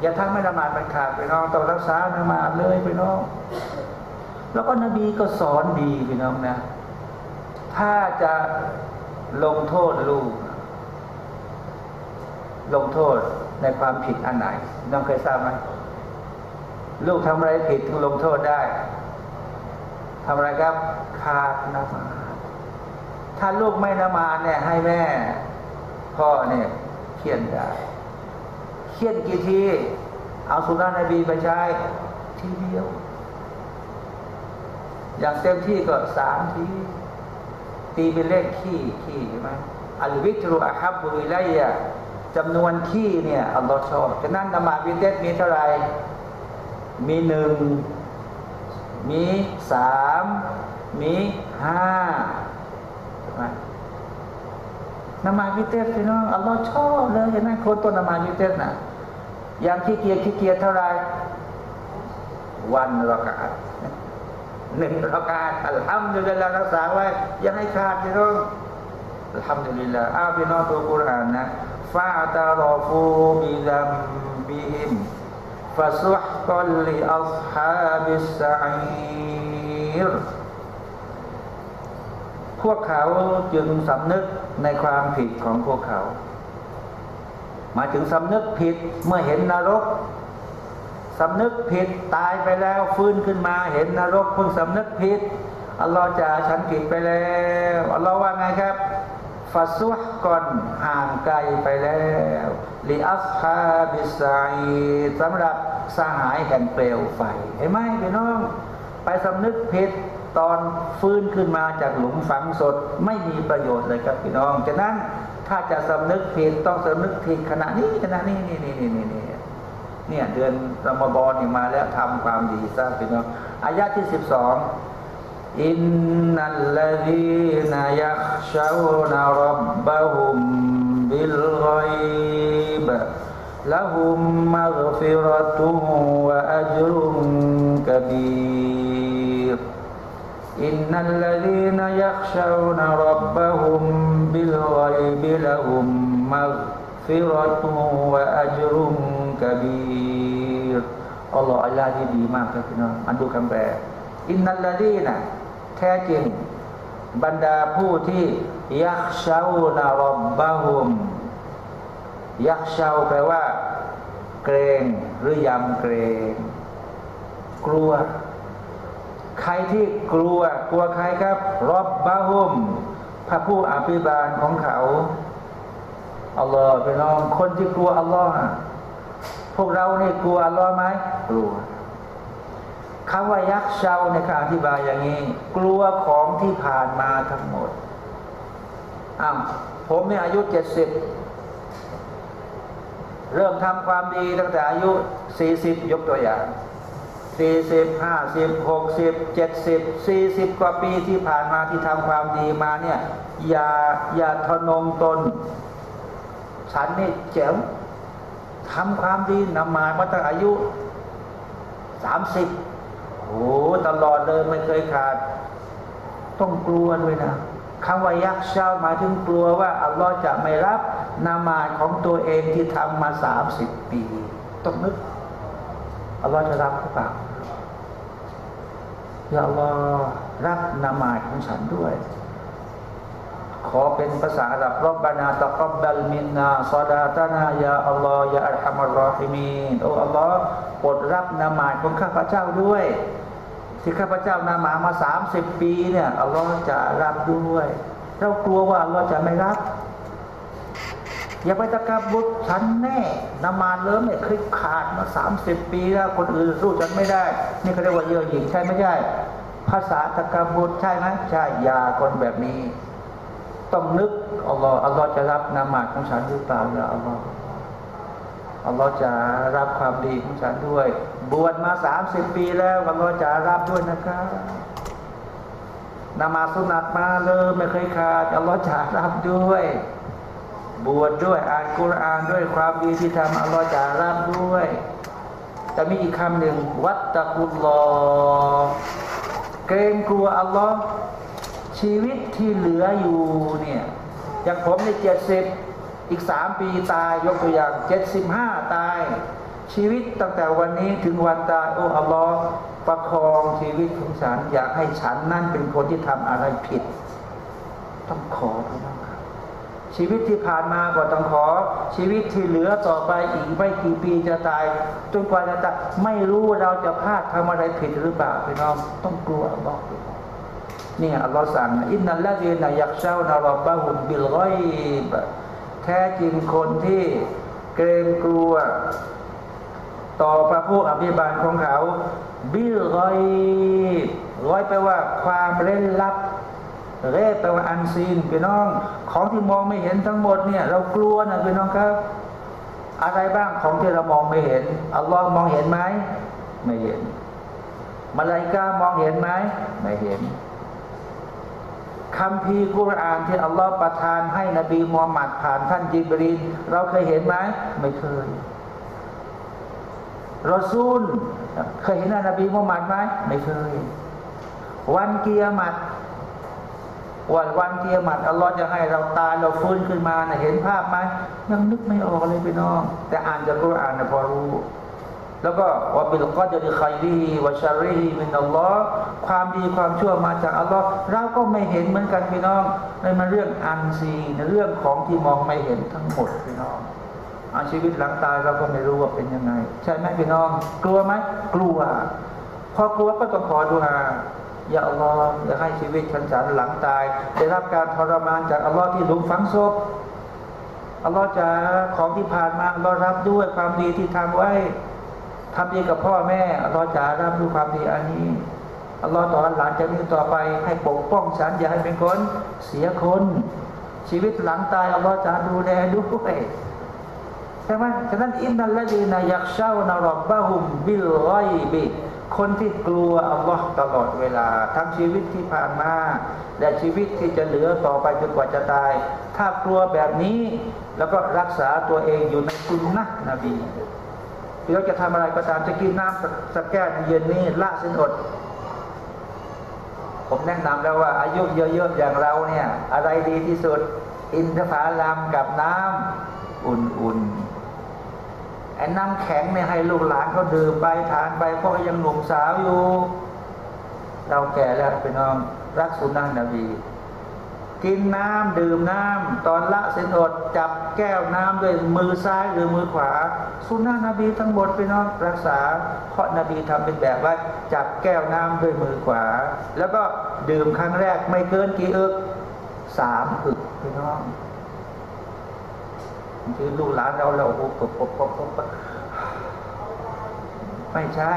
อย่าทำให้นามาดมันขาดไปน้องต้องรักษานามาดเลยไปน้อง แล้วก็นบีก็สอนดีพี่น้องนะ ถ้าจะลงโทษลูก ลงโทษในความผิดอันไหน น้องเคยทราบไหม ลูกทำอะไรผิดถึงลงโทษได้ทำอะไรครับขาดนมาถ้าลูกไม่นมาเนี่ย ให้แม่ พ่อเนี่ยเขียนได้เขียนกี่ที เอาสุนานบีไปใช้ทีเดียว อย่างเต็มที่ก็สามทีตีเป็นเลขขี้ขี้ใช่ไหมอัลวิตรุอะฮับบุริไลยะจำนวนขี้เนี่ยอัลลอฮ์ชอบฉะนั้นนมาวิเตสมีเท่าไหร่ มีหนึ่งมีสามมีห้านมาวิเตสพี่น้องอัลลอฮ์ชอบเลยเห็นไหมคนตัวนมาวิเตสน่ะอย่างขี้เกียจขี้เกียจเท่าไรวันละกาดหนึ่งละกาดอัลฮัมดุลิลลาห์รักษาไว้อย่าให้ขาดพี่น้องالحمد للهอ้าวพี่น้องตัวกุรอานนะفاعترفوا بذنبهم فسحقا لأصحاب السعيرพวกเขาจึงสำนึกในความผิดของพวกเขา มาถึงสำนึกผิดเมื่อเห็นนรกสำนึกผิดตายไปแล้วฟื้นขึ้นมาเห็นนรกเพิ่งสำนึกผิดอัลลอฮ์จะฉันผิดไปแล้วอัลลอฮ์ว่าไงครับ ฟาซุฮก่อนห่างไกลไปแล้วลิอัสฮาบิสัยสำหรับสหายแห่งเปลวไฟเห็นไหมพี่น้อง ไปสำนึกผิดตอนฟื้นขึ้นมาจากหลุมฝังศพไม่มีประโยชน์เลยครับพี่น้องฉะนั้นถ้าจะสำนึกผิดต้องสำนึกผิดขณะนี้ขณะนี้นี่นี่นี่นี่นี่เนี่ยเดือนรอมฎอนมาแล้วทำความดีซะพี่น้องอายะที่สิบสอง อินนัลลดีนยักชาวนารับบะฮุมบิลไกบละหุมมักฟิรตุวะอัจรุมกบีร إن الذين يخشون ربهم بالغيب لهم مغفرة وأجر كبير อัลลอฮฺอัลลอฮ์ที่ดีมากครับพี่น้องอันดูคำแปล อินนัลลดีนะแ ท้จริง บรรดาผู้ที่ยักเชานารบบาหุม ยักเชาแปลว่า เกรงหรือยำเกรง กลัว ใครที่กลัว กลัวใครครับรอบบาหุม พระผู้อภิบาลของเขาอัลลอฮ์พี่น้องคนที่กลัวอัลลอฮ์พวกเราเนี่กลัวอัลลอฮ์ไหมกลัว คำว่ายักษ์เชาในการอธิบายอย่างนี้ กลัวของที่ผ่านมาทั้งหมดอ้าวผมเนี่ยอายุเจ็ดสิบเริ่มทำความดีตั้งแต่อายุสี่สิบยกตัวอย่างสี่สิบห้าสิบหกสิบเจ็ดสิบสี่สิบกว่าปีที่ผ่านมาที่ทำความดีมาเนี่ย อย่าอย่าทนงตน ฉันนี่เจ๋งทำความดีนำมามาตั้งอายุสามสิบ อ้ตลอดเลยไม่เคยขาด ต้องกลัวด้วยนะคำว่ายักษ์เช้าหมายถึงกลัวว่าอัลลอฮ์จะไม่รับนามาของตัวเองที่ทำมาสามสิบปี ต้องนึกอัลลอฮ์จะรับหรือเปล่าอย่าอัลลอฮ์รับนามาของฉันด้วย ขอเป็นภาษาอาหรับรบบานาตะกับบลมินนาซอดาตานายาอัลลอฮ์ยาอัลฮัมอัลลอฮิมีนโอ้อัลลอฮ์โปรดรับนามาของข้าพเจ้าด้วย ที่ข้าพเจ้านามามาสามสิบปีเนี่ยอัลลอฮ์จะรับด้วย เรากลัวว่าอัลลอฮ์จะไม่รับ อย่าไปตะกบบุตรฉันแน่นามาเริ่มเนี่ยเคยขาดมาสามสิบปีแล้วคนอื่นสู้ฉันไม่ได้ นี่เขาเรียกว่าเยอะหยิ่งใช่ไม่ใช่ ภาษาตะกบบุตรใช่ไหมใช่ยาคนแบบนี้ ต้องนึกอัลลอฮ์อัลลอฮ์จะรับนามาของฉันหรือเปล่าละอัลลอฮ์ อัลลอฮ์จะรับความดีของฉันด้วย บวชมาสามสิบปีแล้วอัลลอฮ์จะรับด้วยนะครับนมาสุนัตมาเลยไม่เคยขาดอัลลอฮ์จะรับด้วย บวชดด้วยอ่านกุรอานด้วยความดีที่ทำอัลลอฮ์จะรับด้วยแต่มีอีกคำหนึ่งวัตตะกุลลอเกรงกลัวอัลลอฮ์ชีวิตที่เหลืออยู่เนี่ยอย่างผมในเจ็ดสิบ อีกสามปีตายยกตัวอย่างเจ็ดสิบห้าตาย ชีวิตตั้งแต่วันนี้ถึงวันตายโอ้อัลลอฮ์ประคองชีวิตของฉันอยากให้ฉันนั่นเป็นคนที่ทำอะไรผิด ต้องขอพี่น้องครับชีวิตที่ผ่านมาก็ต้องขอ ชีวิตที่เหลือต่อไปอีกไม่กี่ปีจะตายจนกว่าจะตายไม่รู้เราจะพลาดทำอะไรผิดหรือเปล่าพี่น้องต้องกลัวอัลลอฮ์เนี่ยอัลลอฮ์สั่งอินนัลลดีนายักเช้านารบบะฮุบิลไกบ แท้จริงคนที่เกรงกลัว ต่อพระผู้อภิบาลของเขาบิลไกบร้อยแปลว่าความเร้นลับ เรศแปลว่าอันซีนพี่น้อง ของที่มองไม่เห็นทั้งหมดเนี่ย เรากลัวนะพี่น้องครับ อะไรบ้างของที่เรามองไม่เห็นอัลลอฮ์มองเห็นไหมไม่เห็นมาลายกามองเห็นไหมไม่เห็น คำพีกุรอานที่อัลลอฮ์ประทานให้นบีมูฮัมมัดผ่านท่านจิบรีนเราเคยเห็นไหมไม่เคยรอซูล เคยเห็นนบีมูฮัมมัดไหมไม่เคย วันกิยามัตวันวันกิยามัตอัลลอฮ์จะให้เราตายเราฟื้นขึ้นมานะเห็นภาพไหมยังนึกไม่ออกเลยพี่น้อง แต่อ่านจากกุรอานนะพอรู้ แล้วก็ وبالقدر خيره وشره من اللهความดีความชั่วมาจากอัลลอฮ์เราก็ไม่เห็นเหมือนกันพี่น้องในมาเรื่องอันซีในเรื่องของที่มองไม่เห็นทั้งหมดพี่น้องอาชีวิตหลังตายเราก็ไม่รู้ว่าเป็นยังไง ใช่ไหมพี่น้อง กลัวไหมกลัว พอกลัวก็ต้องขอดุอาอย่าอัลลอฮ์อย่าให้ชีวิตฉันฉันหลังตาย ได้รับการทรมานจากอัลลอฮ์ที่หลุมฝังศพอัลลอฮ์จะของที่ผ่านมาอัลลอฮ์รับด้วยความดีที่ทำไว้ ทำดีกับพ่อแม่อัลลอฮ์จะรับด้ความดีอันนี้อัลลอฮ์ต่อหลานจะนี้ต่อไปให้ปกป้องฉันอย่าให้เป็นคนเสียคน ชีวิตหลังตายอัลลอฮ์จะดูแลด้วยใช่ไหมฉะนั้นอินนัลละดีนายักเช้านารบบะฮุมบิลไกบิคนที่กลัวอัลลอฮ์ตลอดเวลา ทั้งชีวิตที่ผ่านมาและชีวิตที่จะเหลือต่อไปจนกว่าจะตาย ถ้ากลัวแบบนี้ แล้วก็รักษาตัวเองอยู่ในคุณนะนบี พี่เราจะทำอะไรก็ตามจะกินน้ำสักแก้วเย็นนี้ละสินอด ผมแนะนำแล้วว่า อายุเยอะๆอย่างเราเนี่ย อะไรดีที่สุด อินทผลัมกับน้ำอุ่นๆไอ้น้ำแข็งเนี่ยให้ลูกหลานเขาดื่มไปทานไปเพราะยังหนุ่มสาวอยู่ เราแก่แล้วเป็นน้องรักสุนัขนบี กินน้ำดื่มน้ำตอนละเส้นอดจับแก้วน้ำด้วยมือซ้ายหรือมือขวา สุนัขนบีทั้งหมดเป็นน้องรักษา เพราะนบีทำเป็นแบบว่าจับแก้วน้ำด้วยมือขวา แล้วก็ดื่มครั้งแรกไม่เกินกี่อึกสามอึกพี่น้องคือลูกหลานเราเราโอ้โหปบปบปบปบไม่ใช่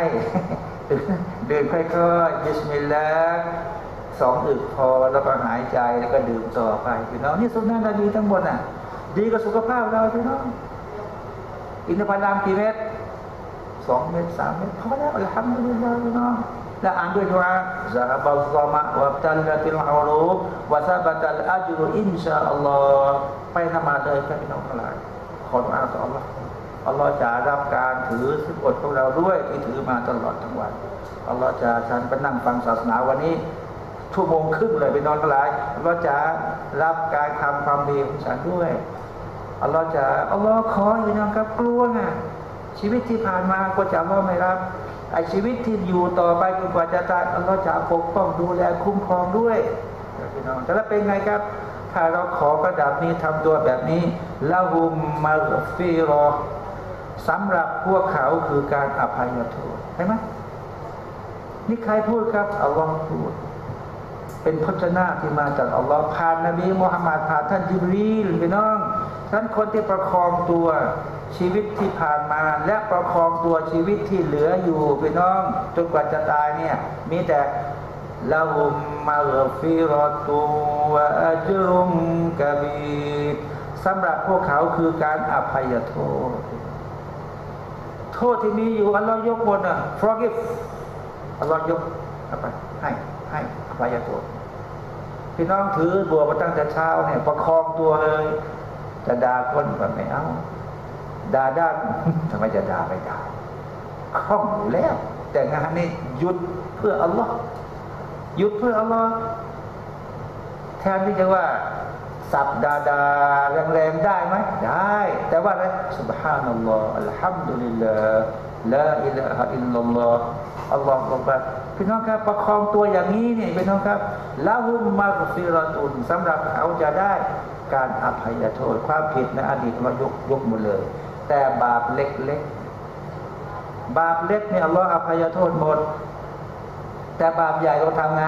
เดินค่อยๆบิสมิลลาห์ สองอึกพอแล้วก็หายใจแล้วก็ดื่มต่อไปพี่น้องนี่สุนัขนบีทั้งหมดอะ ดีกับสุขภาพเราพี่น้องอินทผลัมกี่เม็ดสองเม็ดสามเม็ดพอแล้วالحمد للهพี่น้องและอ่านด้วยดุอาซาบัลซามะวับตัลลติลอารูวะซาบัตัลอัจรุอินชาอัลลอฮ์ไปนมาเลยครับพี่น้องทั้งหลายขอดุอาต่ออัลลอฮ์อัลลอฮ์จะรับการถือศีลอดของเราด้วยที่ถือมาตลอดทั้งวันอัลลอฮ์จะฉันไปนั่งฟังศาสนาวันนี้ ชั่วโมงครึ่งเลยไปนอนหลายอัลลอฮ์จะรับการทำความดีของฉันด้วยอัลลอฮ์จะอัลลอฮ์ขออยู่นะครับกลัวไงชีวิตที่ผ่านมาก็จะอัลลอฮ์ไม่รับไอชีวิตที่อยู่ต่อไปจนกว่าจะตายอัลลอฮ์จะปกป้องดูแลคุ้มครองด้วยพี่น้องแต่ละเป็นไงครับ ถ้าเราขอกระดับนี้ทำตัวแบบนี้ละหุมมาฟิรอสำหรับพวกเขาคือการอภัยโทษใช่ไหมนี่ใครพูดครับอัลลอฮ์พูด เป็นพจนาที่มาจากอัลลอฮ์ผ่านนบีมุฮัมมัดผ่านท่านจิบรีลพี่น้องท่านคนที่ประคองตัวชีวิตที่ผ่านมาและประคองตัวชีวิตที่เหลืออยู่พี่น้องจนกว่าจะตายเนี่ยมีแต่ละหุมมาลฟิรอตูวะอัจรุมกะบีสำหรับพวกเขาคือการอภัยโทษ โทษที่มีอยู่อัลลอฮ์ยกบนอะ forgive อัลลอฮ์ยกอภัยให้ให้อภัยโทษ พี่น้องถือบัวมาตั้งแต่เช้าเนี่ย ประคองตัวเลย จะด่าคนแบบไม่เอาด่าด้านทำไมจะด่าไม่ด่าคล่องอยู่แล้ว แต่งานนี้หยุดเพื่ออัลลอฮ์หยุดเพื่ออัลลอฮ์แทนที่จะว่า สับดาดาแรงๆได้ไหมได้ แต่ว่าอะไร سبحان อัลลอฮ์อัลฮัม พี่น้องครับประคองตัวอย่างนี้เนี่ยพี่น้องครับละหุมมาฟิรตุนสำหรับเขาจะได้การอภัยโทษความผิดในอดีตเรายกยกหมดเลย แต่บาปเล็กๆ บาปเล็กเนี่ยอัลลอฮ์อภัยโทษหมด แต่บาปใหญ่เราทำไง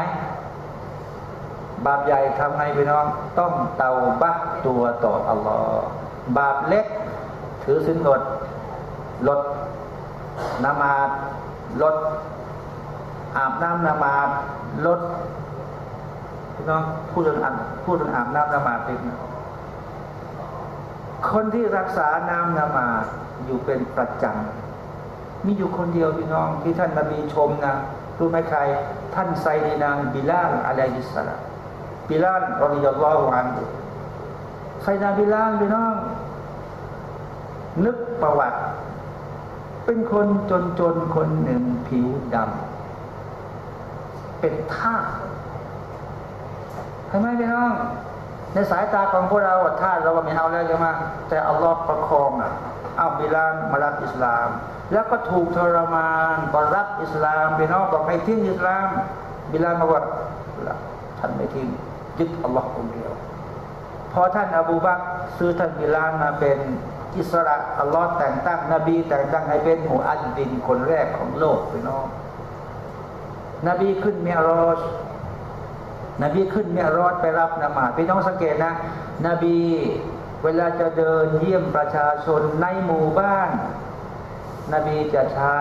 บาปใหญ่ทำไงพี่น้อง ต้องเตาบักตัวต่ออัลลอฮ์บาปเล็ก ถือสินอดลดนมาดลด อาบน้ำนมาดลดพี่น้องพูดเรื่องอาบพูดเรื่องอาบน้ำนมาดเองนคนที่รักษาน้ำนมาดอยู่เป็นประจำมีอยู่คนเดียวพี่น้องที่ท่านนบีชมนะรู้ไหมใคร ท่านไซดีนางบิลาลอะลัยฮิสสลามบิลาลรอดิยัลลอฮุอันไซนาบิลาลพี่น้อง นึกประวัติ เป็นคนจนจนคนหนึ่งผิวดำ เป็นทาสทำไหมพี่น้อง ในสายตาของพวกเราทาสเราก็ไม่เอาแล้วใช่ไหมแต่อัลลอฮ์ประคองอะเอาบิลานมารับอิสลาม แล้วก็ถูกทรมานก็รับอิสลามพี่น้องบอกให้ทิ้งอิสลาม บิลานมาว่าท่านไม่ทิ้งยึดอัลลอฮ์คนเดียวพอท่านอบูบักซื้อท่านบิลานมาเป็นอิสระอัลลอฮ์แต่งตั้งนบีแต่งตั้งให้เป็นหมู่อัลดินคนแรกของโลกพี่น้อง นบีขึ้นเมียรอชนบีขึ้นเมียรอดไปรับนมาพี่น้องสังเกตนะ นบีเวลาจะเดินเยี่ยมประชาชนในหมู่บ้าน นบีจะใช้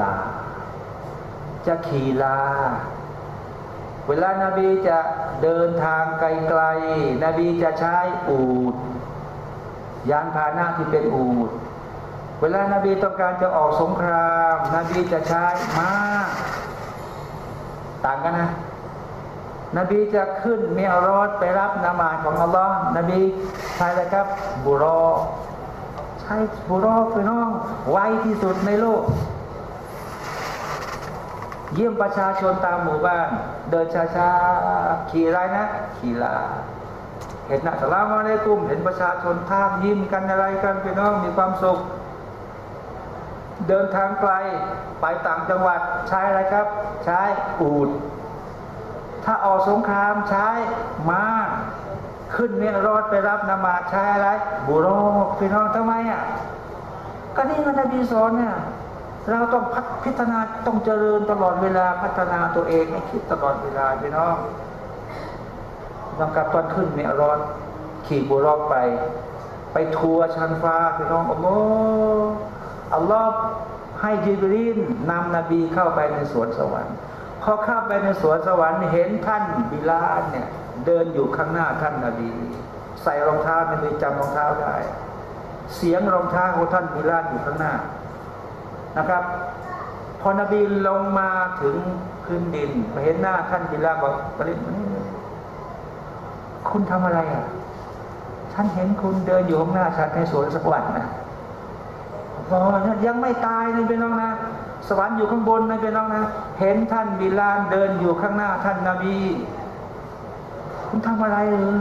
ลา จะขี่ลา เวลานาบีจะเดินทางไกลๆ นบีจะใช้อูด ยานพาหนะที่เป็นอูด เวลานาบีต้องการจะออกสงคราม นบีจะใช้ม้าต่างกันนะ นบีจะขึ้นมีอารอดไปรับนามาของอัลลอฮ์นบีใช้อะไรครับบุรอใช้บุรอคือน้องไวที่สุดในโลก เยี่ยมประชาชนตามหมู่บ้าน เดินช้าๆขี่ไรนะ ขี่ลาเห็นนะสลามอะลัยกุมเห็นประชาชนท่ามยิ้มกันอะไรกันพี่น้องมีความสุข เดินทางไกลไปต่างจังหวัดใช้อะไรครับ ใช้อูด ถ้าออกสงครามใช้ม้าขึ้นเนี่ยรถไปรับนมาใช้อะไร บุโรพี่น้องทำไมอะก็นี่มันนบีสอนเนี่ยเราต้องพัฒนาต้องเจริญตลอดเวลาพัฒนาตัวเองให้คิดตลอดเวลาพี่น้องต้องกลับตอนขึ้นเนี่ยรถขี่บุโรไป ไปทัวร์ชั้นฟ้าพี่น้องโอ้โห อัลลอฮ์ให้จิบรีนนำนบีเข้าไปในสวนสวรรค์พอเข้าไปในสวนสวรรค์เห็นท่านบิลาเนี่ยเดินอยู่ข้างหน้าท่านนบี ใส่รองเท้าไม่ได้จำรองเท้าได้ เสียงรองเท้าของท่านบิลาอยู่ข้างหน้านะครับ พอนบีลงมาถึงพื้นดินไปเห็นหน้าท่านบิลาบอกปริมานี่คุณทำอะไรอะฉันเห็นคุณเดินอยู่ข้างหน้าฉันในสวนสวรรค์นะ บอยังไม่ตายนะเป็นน้องนะ สวรรค์อยู่ข้างบนนะเป็นน้องนะ เห็นท่านบิลาลเดินอยู่ข้างหน้าท่านนาบีคุณทำอะไรหรือ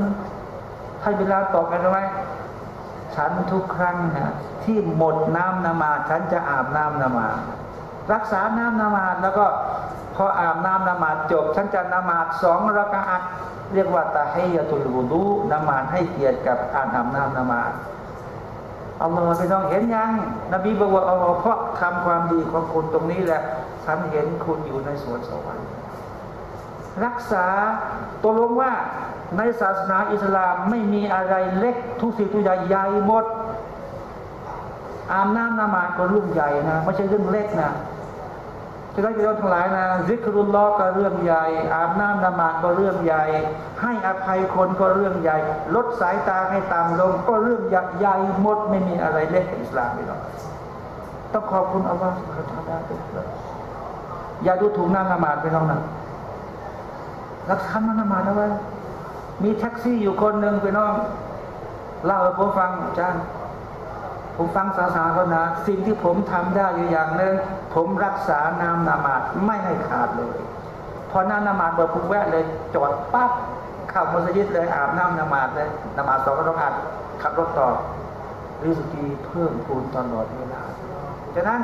ท่านบิลาลตอบกันไหมฉันทุกครั้งนะที่หมดน้ำนมาฉันจะอาบน้ำนมา รักษาน้ำนมาแล้วก็พออาบน้ำนมาจบ ฉันจะนมาสองรักอัดเรียกว่าตาให้ยตุลวุดูนมาให้เกียรติกับการอาบน้ำนมา อัลลอฮ์ไปต้องเห็นยัง นบีบอกว่าอัลลอฮ์เพราะทำความดีของคุณตรงนี้แหละฉันเห็นคุณอยู่ในสวนสวรรค์รักษาตกลงว่าในศาสนาอิสลามไม่มีอะไรเล็กทุกสิ่งทุกอย่างใหญ่หมดอาบน้ำนมาก็เรื่องใหญ่นะไม่ใช่เรื่องเล็กนะ จะได้พี่น้องทั้งหลายนะซิกรุลลอฮ์ก็เรื่องใหญ่ อาบน้ำนมาก็เรื่องใหญ่ ให้อภัยคนก็เรื่องใหญ่ ลดสายตาให้ต่ำลงก็เรื่องใหญ่หมดไม่มีอะไรเล็กในอิสลามพี่น้องต้องขอบคุณอัลลอฮฺสุบฮานาทุกเลยอย่าดูถูกน้ำนมาไปน้องนะรักษาน้ำนมานะว่ามีแท็กซี่อยู่คนหนึ่งไปน้องเล่าให้ผมฟังอาจารย์ ผมฟังศาสนาเขานะ สิ่งที่ผมทำได้อยู่อย่างหนึ่งผมรักษาน้ำนามาดไม่ให้ขาดเลย พอน้ำนามาดเบิดผมแวะเลยจอดปั๊บเข้ามัสยิดเลยอาบน้ำนามาดเลยนามาดสองก็ต้องอาบขับรถต่อริสกีเพิ่มพูนตลอดเวลาฉะนั้น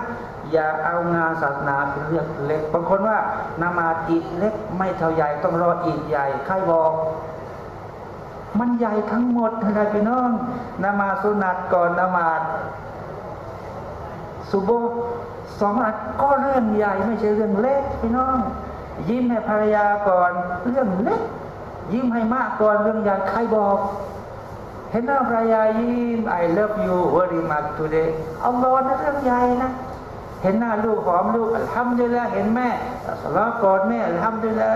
อย่าเอางานศาสนาเป็นเรื่องเล็ก บางคนว่านามาดอีกเล็กไม่เท่าใหญ่ต้องรออีกใหญ่ใครบอก มันใหญ่ทั้งหมดนะพี่น้องนมาสุนัตก่อนนมาสุโบสองอัดก็เรื่องใหญ่ไม่ใช่เรื่องเล็กพี่น้อง ยิ้มให้ภรรยาก่อนเรื่องเล็ก ยิ้มให้มากก่อนเรื่องใหญ่ใครบอกเห็นหน้าภรรยายิ้ม I love you very much today เอาลอนะเรื่องใหญ่นะ เห็นหน้าลูกหอมลูกทำด้แล้วเห็นแม่สละกอดแม่ทำด้แล้ว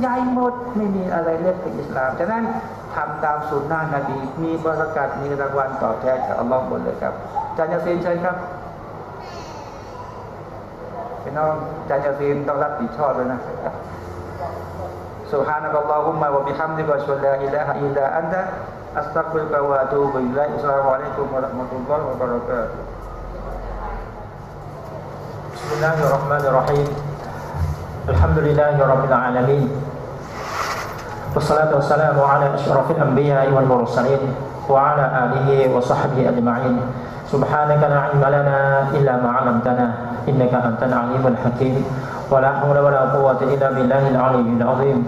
ใหญ่หมดไม่มีอะไรเล็กในอิสลามฉะนั้น ทำตามสุนนะนบีมีบรากัดมีรางวัลตอบแทนจากอัลลอฮ์หมดเลยครับจารย์ยาซีนเชิญครับพี่น้องจารย์ยาซีนต้องรับผิดชอบเลยนะ سبحانك اللهم وبحمدك أشهد أن لا إله إلا أنت أستغفرك وأتوب إليك السلام عليكم ورحمة الله وبركاته بسم الله الرحمن الرحيم الحمد لله رب العالمين والصلاة والسلام على أشرف الأنبياء والمرسلين وعلى آله وصحبه أجمعين. سبحانك لا علم لنا إلا ما علمتنا إنك أنت العليم الحكيم. ولا حول ولا قوة إلا بالله العلي العظيم.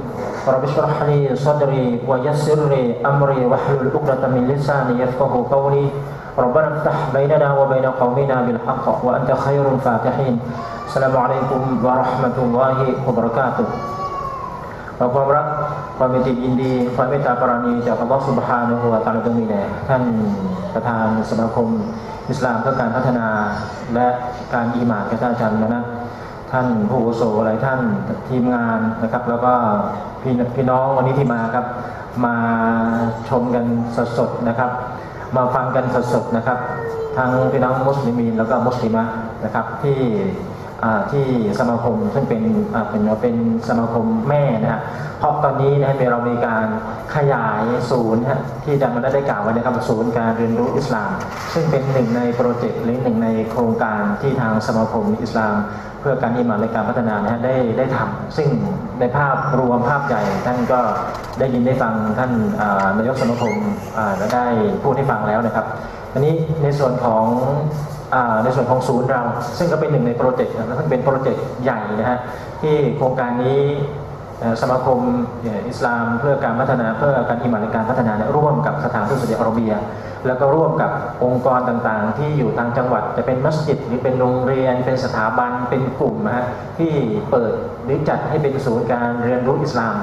رب اشرح لي صدري ويسر لي أمري واحلل عقدة من لساني يفقه قولي. ربنا افتح بيننا وبين قومنا بالحق وأنت خير الفاتحين. السلام عليكم ورحمة الله وبركاته. ขอความรักความเป็นจิตยินดี ความเมตตาปราณีจากอัลลอฮฺสุบฮานะฮูวะตาลาจงมีแด่ท่านประธานสมาคมอิสลามเพื่อการพัฒนาและการอีหมานกับท่านอาจารย์นะท่านผู้โสหลายท่านทีมงานนะครับ แล้วก็พี่พี่น้องวันนี้ที่มาครับ มาชมกันสดๆนะครับ มาฟังกันสดๆนะครับ ทั้งพี่น้องมุสลิมีนแล้วก็มุสลิมะนะครับที่ ที่สมาคมซึ่งเป็นเป็นเป็นสมาคมแม่นะฮะเพราะตอนนี้นะเรามีการขยายศูนย์ฮะที่อาจารย์มาได้กล่าวไว้นะครับศูนย์การเรียนรู้อิสลาม ซึ่งเป็นหนึ่งในโปรเจกต์หรือหนึ่งในโครงการที่ทางสมาคมอิสลาม เพื่อการอิมานและการพัฒนานะฮะได้ได้ทำซึ่งในภาพรวมภาพใหญ่ท่านก็ได้ยินได้ฟังท่านนายกสมาคมและได้พูดให้ฟังแล้วนะครับอันนี้ในส่วนของ ในส่วนของศูนย์เรา ซึ่งก็เป็นหนึ่งในโปรเจกต์นะเป็นโปรเจกต์ใหญ่นะฮะที่โครงการนี้สมาคมอิสลามเพื่อการพัฒนาเพื่อการอิมานในการพัฒนาร่วมกับสถานทูตซาอุดิอาระเบีย แล้วก็ร่วมกับองค์กรต่างๆ ที่อยู่ทางจังหวัดจะเป็นมัสยิดหรือเป็นโรงเรียน เป็นสถาบันเป็นกลุ่มนะฮะที่เปิดหรือจัดให้เป็นศูนย์การเรียนรู้อิสลาม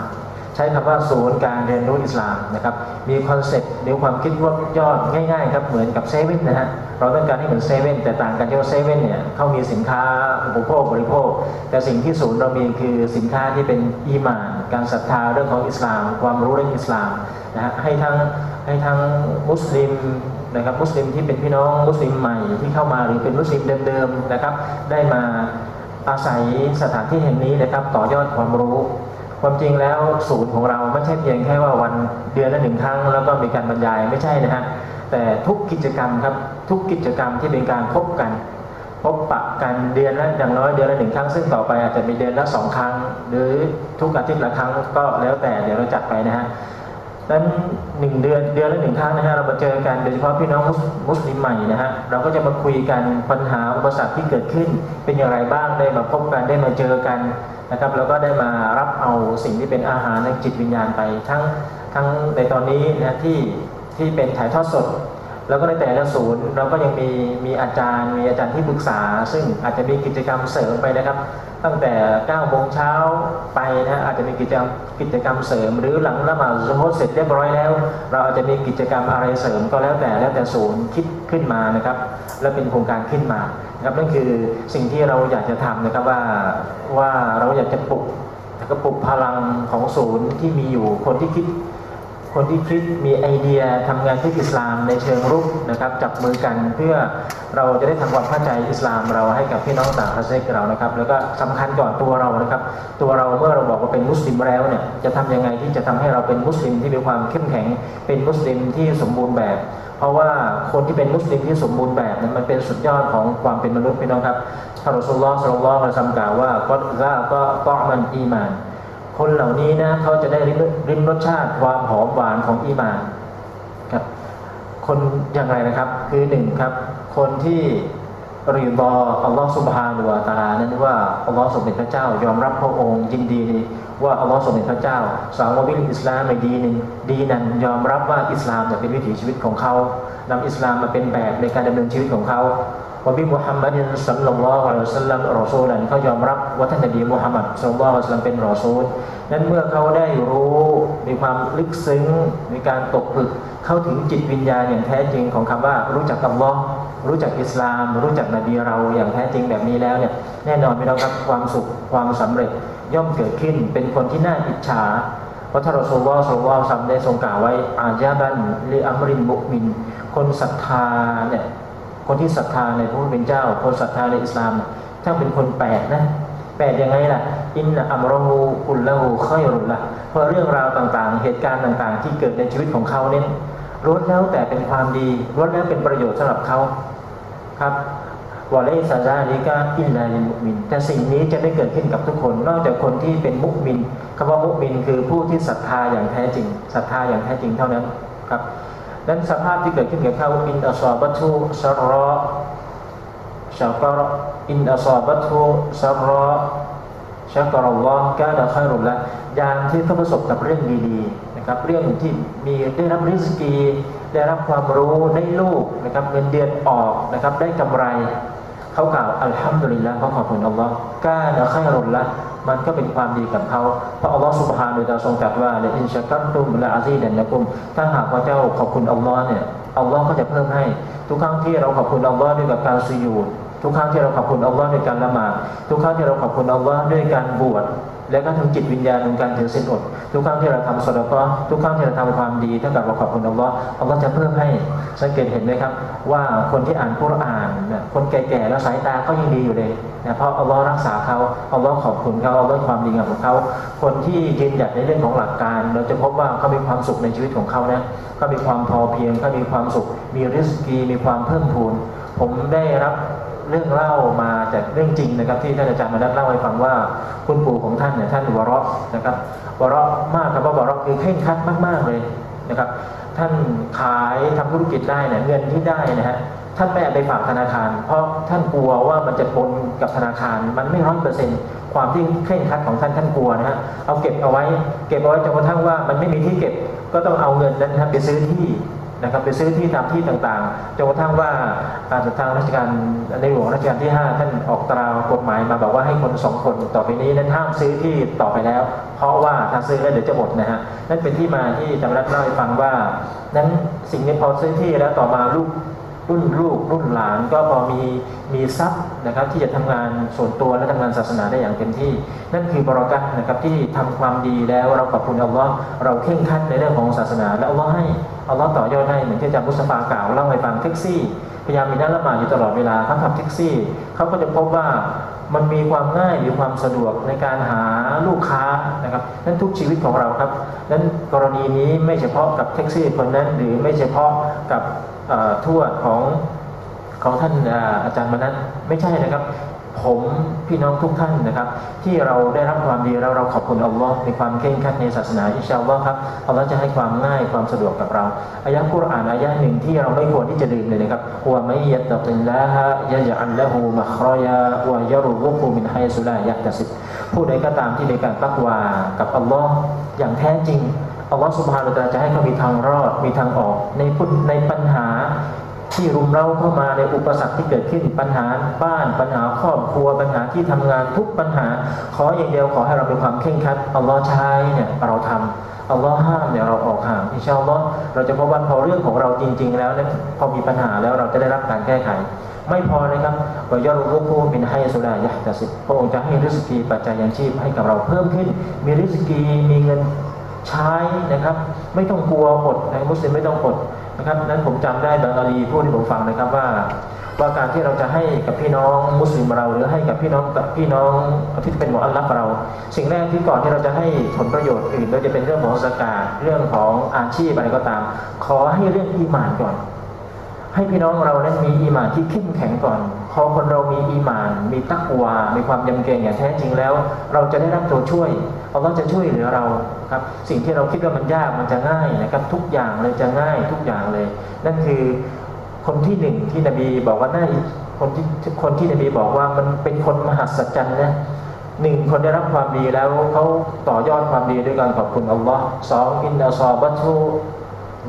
ใช้คำว่าศูนย์การเรียนรู้อิสลามนะครับมีคอนเซ็ปต์หรือความคิดรวบยอดง่ายๆครับเหมือนกับเซเว่นนะฮะเราต้องการให้เหมือนเซเว่นแต่ต่างกันที่ว่าเซเว่นเนี่ยเขามีสินค้าอุปโภคบริโภค แต่สิ่งที่ศูนย์เรามีคือสินค้าที่เป็นอีมาน การศรัทธาเรื่องของอิสลาม ความรู้เรื่องอิสลามนะฮะให้ทั้งให้ทั้งมุสลิมนะครับมุสลิมที่เป็นพี่น้องมุสลิมใหม่ที่เข้ามาหรือเป็นมุสลิมเดิมๆนะครับ ได้มาอาศัยสถานที่แห่งนี้นะครับต่อยอดความรู้ ความจริงแล้วศูนย์ของเราไม่ใช่เพียงแค่ว่าวันเดือนละหนึ่งครั้ง แล้วก็มีการบรรยายไม่ใช่นะฮะแต่ทุกกิจกรรมครับทุกกิจกรรมที่เป็นการพบกัน พบปะกันเดือนละอย่างน้อยเดือนละหนึ่งครั้ง ซึ่งต่อไปอาจจะมีเดือนละสองครั้ง หรือทุกอาทิตย์ละครั้งก็แล้วแต่เดี๋ยวเราจัดไปนะฮะ นั้นหนึ่งเดือนเดือนละหนึ่งครั้งนะฮะเรามาเจอกันโดยเฉพาะพี่น้องมุสลิมใหม่นะฮะเราก็จะมาคุยกันปัญหาอุปสรรคที่เกิดขึ้น เป็นอย่างไรบ้างได้มาพบกันได้มาเจอกันนะครับแล้วก็ได้มารับเอาสิ่งที่เป็นอาหารในจิตวิญญาณไป ทั้งทั้งในตอนนี้นะที่ที่เป็นถ่ายทอดสด แล้วก็ในแต่ละศูนย์เราก็ยังมีมีอาจารย์ มีอาจารย์ที่ปรึกษา ซึ่งอาจจะมีกิจกรรมเสริมไปนะครับ ตั้งแต่9โมงเช้าไปนะอาจจะมีกิจกรรมกิจกรรมเสริม หรือหลังละหมาดสมมติเสร็จเรียบร้อยแล้ว เราอาจจะมีกิจกรรมอะไรเสริมก็แล้วแต่แล้วแต่ศูนย์คิดขึ้นมานะครับ และเป็นโครงการขึ้นมานะครับนั่นคือสิ่งที่เราอยากจะทำนะครับว่าว่าเราอยากจะปลุกกระปุกพลังของศูนย์ที่มีอยู่คนที่คิด คนที่คิดมีไอเดียทำงานที่อิสลามในเชิงรุกนะครับ จับมือกันเพื่อเราจะได้ทำความเข้าใจอิสลามเราให้กับพี่น้องต่างประเทศเรานะครับ แล้วก็สำคัญก่อนตัวเรานะครับ ตัวเราเมื่อเราบอกว่าเป็นมุสลิมแล้วเนี่ยจะทำยังไงที่จะทำให้เราเป็นมุสลิมที่มีความเข้มแข็ง เป็นมุสลิมที่สมบูรณ์แบบ เพราะว่าคนที่เป็นมุสลิมที่สมบูรณ์แบบนั้นมันเป็นสุดยอดของความเป็นมนุษย์พี่น้องครับท่านรอสุลลอฮ์สุลลัลลอฮ์มาซัมกล่าวว่าก็ละก็ก็มันอีมาน คนเหล่านี้นะเขาจะได้ริมรสชาติความหอมหวานของอีมานครับ คนอย่างไรนะครับ คือหนึ่งครับ คนที่รีบออัลลอฮ์สุบฮานุวาตาลานั้นว่าอัลลอฮ์สมเด็จพระเจ้ายอมรับพระองค์ยินดี ว่าอัลลอฮ์สมเด็จพระเจ้า สาววิลอิสลามในดีนึงดีนั้นยอมรับว่าอิสลามจะเป็นวิถีชีวิตของเขานำอิสลามมาเป็นแบบในการดำเนินชีวิตของเขา วบิมุฮัมมัดสัลลัลลอฮุอะลัยฮิสัลลัมรอซูลันเขายอมรับว่าท่านนบีมุฮัมมัดสัลลัลลอฮุอะลัยฮิสัลลัมเป็นรอซูลนั้นเมื่อเขาได้รู้มีความลึกซึ้งมีการตกผลึกเข้าถึงจิตวิญญาณอย่างแท้จริงของคำว่ารู้จักอัลลอฮ์รู้จักอิสลาม รู้จักนบีเราอย่างแท้จริงแบบนี้แล้วเนี่ยแน่นอนพี่น้องครับความสุขความสำเร็จย่อมเกิดขึ้นเป็นคนที่น่าอิจฉาเพราะถ้าเราสุลว่าสุลว่าซัมได้ทรงกล่าวไว้อาญาบันหรืออัมรินบุกมิน คนศรัทธาเนี่ย คนที่ศรัทธาในพระผู้เป็นเจ้า คนศรัทธาในอิสลามถ้าเป็นคนแปลกนะแปลกยังไงล่ะ อินอัมรหูกุลละหูค่อยรุนละเพราะเรื่องราวต่างๆ เหตุการณ์ต่างๆ ที่เกิดในชีวิตของเขาเนี่ยล้วนแล้วแต่เป็นความดีล้วนแล้วเป็นประโยชน์สำหรับเขาครับวอเลซาซาลิกาอินลาลิมุมิน แต่สิ่งนี้จะไม่เกิดขึ้นกับทุกคน นอกจากคนที่เป็นมุกมินคำว่ามุกมินคือผู้ที่ศรัทธาอย่างแท้จริงศรัทธาอย่างแท้จริงเท่านั้นครับ นั้นสภาพที่เกิดขึ้นกับเขาอินอัสอบัตุสรอชากรอินอัสอบัตุสรอชากรอัลลอฮ์กาดะคอยรุลละยามที่เขาประสบกับเรื่องดีๆนะครับเรื่องที่มีได้รับริสกี ได้รับความรู้ได้ลูกนะครับเงินเดือนออกนะครับได้กำไร เขากล่าวอัลฮัมดุลิลละเขาขอบคุณอัลลอฮ์กาเนข้ารุลละ มันก็เป็นความดีกับเขาเพราะอัลลอฮฺสุบฮานุตาทรงตรัสว่าในอินชากัตุมและอาซีเดนนะกุม ถ้าหากว่าเจ้าขอบคุณอัลลอฮ์เนี่ยอัลลอฮ์ก็จะเพิ่มให้ ทุกครั้งที่เราขอบคุณอัลลอฮ์ด้วยกับการสุญูดทุกครั้งที่เราขอบคุณอัลลอฮ์ด้วยการละหมาดทุกครั้งที่เราขอบคุณอัลลอฮ์ด้วยการบวช และก็ถึงจิตวิญญาณในการถือศีลอดทุกครั้งที่เราทำสดก็ทุกครั้งที่เราทำความดีเท่ากับเราขอบคุณอัลลอฮ์อัลลอฮ์จะเพิ่มให้สังเกตเห็นไหมครับ ว่าคนที่อ่านกุรอานคนแก่ๆแล้วสายตาก็ยังดีอยู่เลยนะเพราะอัลลอฮ์รักษาเขาอัลลอฮ์ขอบคุณเขาอัลลอฮ์ความดีงามของเขา คนที่ยืนหยัดในเรื่องของหลักการ เราจะพบว่าเขามีความสุขในชีวิตของเขานะเขามีความพอเพียงเขามีความสุข มีริสกีมีความเพิ่มพูนผมได้รับ รื่องเล่ามาจากเรื่องจริงนะครับ ที่ท่านอาจารย์มาได้เล่าให้ฟังว่าคุณปู่ของท่านเนี่ยท่านวรอกนะครับวรอกมากครับว่าวรอกคือเข่งคัดมาก ๆเลยนะครับ ท่านขายทำธุรกิจได้เนี่ยเงินที่ได้นะฮะท่านไม่เอาไปฝากธนาคาร เพราะท่านกลัวว่ามันจะปนกับธนาคารมันไม่ร้อยเปอร์เซ็นต์ความที่เคร่งครัดของท่านท่านกลัวนะฮะเอาเก็บเอาไว้ เก็บเอาไว้จนกระทั่งว่ามันไม่มีที่เก็บก็ต้องเอาเงินนั้นนะไปซื้อที่ นะครับไปซื้อที่ตาที่ต่างๆจนกระทั่งว่าการทางราชการในหลวงรัชกาลที่ 5 ท่านออกตรากฎหมายมาบอกว่าให้คนสองคนต่อไปนี้นั้นห้ามซื้อที่ต่อไปแล้ว เพราะว่าถ้าซื้อแล้วเดี๋ยวจะหมดนะฮะนั่นเป็นที่มาที่จำรัดเล่าให้ฟังว่า นั้นสิ่งนี้พอซื้อที่แล้วต่อมาลูกรุ่นลูกรุ่นหลานก็พอมีมีทรัพย์นะครับที่จะทำงานส่วนตัวและทำงานศาสนาได้อย่างเต็มที่ นั่นคือบรอกัตนะครับที่ทำความดีแล้วเราขอบคุณอัลลอฮ์เราเข่งขัดในเรื่องของศาสนาและอัลลอฮ์ให้ เอัลลอต่อยอดให้เหมือนที่อาจารย์มุสฟากล่าวเล่าให้ฟังแท็กซี่ พยายามมีนักละหมาดอยู่ตลอดเวลาเขาขับแท็กซี่เขาก็จะพบว่ามันมีความง่ายหรือความสะดวกในการหาลูกค้านะครับนั่นทุกชีวิตของเราครับนั้นกรณีนี้ไม่เฉพาะกับแท็กซี่คนนั้นหรือไม่เฉพาะกับทวดของของท่านอาจารย์มานั้นไม่ใช่นะครับ ผมพี่น้องทุกท่านนะครับ ที่เราได้รับความดีแล้วเราขอบคุณอัลลอฮ์ในความเข่งขัดในศาสนาอิชาอัลลอฮ์ครับอัลลอฮ์จะให้ความง่ายความสะดวกกับเราอายะกุรอานอายะหนึ่งที่เราไม่ควรที่จะลืมเลยนะครับว่าไม่ยัตติลลาฮะยะจัลละหูมัครอยาวะยรุรุกุมินไฮสุลายัตสิบผู้ใดก็ตามที่มีการตักวากับอัลลอฮ์อย่างแท้จริงอัลลอฮ์สุบฮานุตะจะให้เขามีทางรอดมีทางออกในในปัญหา ที่รุมเร้าเข้ามาในอุปสรรคที่เกิดขึ้นปัญหาบ้านปัญหาครอบครัวปัญหาที่ทำงานทุกปัญหา ขออย่างเดียวขอให้เราเป็นความเข่งคัดอัลลอฮ์ใช้เนี่ยเราทำอัลลอฮ์ห้ามเนี่ยเราออกห่างอินชาอัลลอฮ์เราจะพบว่าพอเรื่องของเราจริง ๆ แล้วเนี่ยพอมีปัญหาแล้วเราจะได้รับการแก้ไข ไม่พอนะครับว่ายอดรุกูมินให้สุดายะแต่สิพระองค์จะให้ริสกีปัจจัยยังชีพให้กับเราเพิ่มขึ้น มีริสกีมีเงินใช้นะครับ ไม่ต้องกลัวอดในมุสลิมไม่ต้องอด นะครับนั้นผมจำได้บางอาลีพูดที่ผมฟังนะครับว่าว่าการที่เราจะให้กับพี่น้องมุสลิมเรา หรือให้กับพี่น้องกับพี่น้องที่เป็นหมออัลลัฟเรา สิ่งแรกที่ก่อนที่เราจะให้ผลประโยชน์อื่นโดยจะเป็นเรื่องของสกาเรื่องของอาชีพอะไรก็ตาม ขอให้เรื่องอีมานก่อน ให้พี่น้องเรานั้นมีอีมานที่เข้มแข็งก่อน พอคนเรามีอีมาน มีตักวา มีความยำเกรงอย่างแท้จริงแล้ว เราจะได้รับตัวช่วยเราก็จะช่วยเหลือเราครับ สิ่งที่เราคิดว่ามันยากมันจะง่ายนะครับ ทุกอย่างเลยจะง่ายทุกอย่างเลย นั่นคือคนที่หนึ่งที่นบีบอกว่าน่าคนที่คนที่นบีบอกว่ามันเป็นคนมหัศจรรย์นะหนึ่งคนได้รับความดีแล้วเขาต่อยอดความดีด้วยการขอบคุณอัลลอฮ์สองอินนาซอบัตุ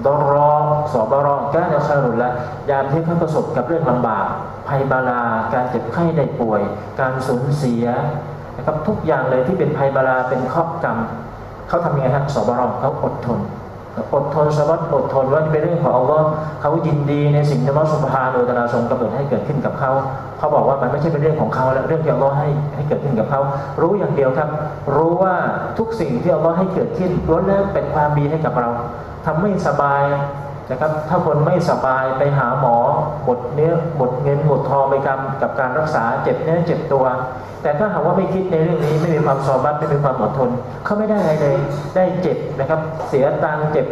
ดรอสอบรอการคารุละยามที่เขาประสบกับเรื่องลำบาก ภัยบาลา การเจ็บไข้ได้ป่วย การสูญเสียนะครับทุกอย่างเลยที่เป็นภัยบาลาเป็นครอบกรรมเขาทำยังไงครับสอบรอเขาอดทน อดทนสบัดอดทนว่าเป็นเรื่องของอัลลอฮ์เขายินดีในสิ่งที่อัลลอฮ์สุบฮานุตาลาทรงกำหนดให้เกิดขึ้นกับเขา เขาบอกว่ามันไม่ใช่เป็นเรื่องของเขาแล้วเรื่องที่อัลลอฮ์ให้ให้เกิดขึ้นกับเขา รู้อย่างเดียวครับ รู้ว่าทุกสิ่งที่อัลลอฮ์ให้เกิดขึ้นล้วนแล้วเป็นความดีให้กับเราทำไม่สบาย นะครับถ้าคนไม่สบายไปหาหมอหมดเนื้อหมดเงินหมดทองไปกับกับการรักษาเจ็บเนื้อเจ็บตัว แต่ถ้าหากว่าไม่คิดในเรื่องนี้ไม่มีความสอบัตไม่มีความอดทนเขาไม่ได้อะไรเลยได้เจ็บนะครับ เสียตังเจ็บ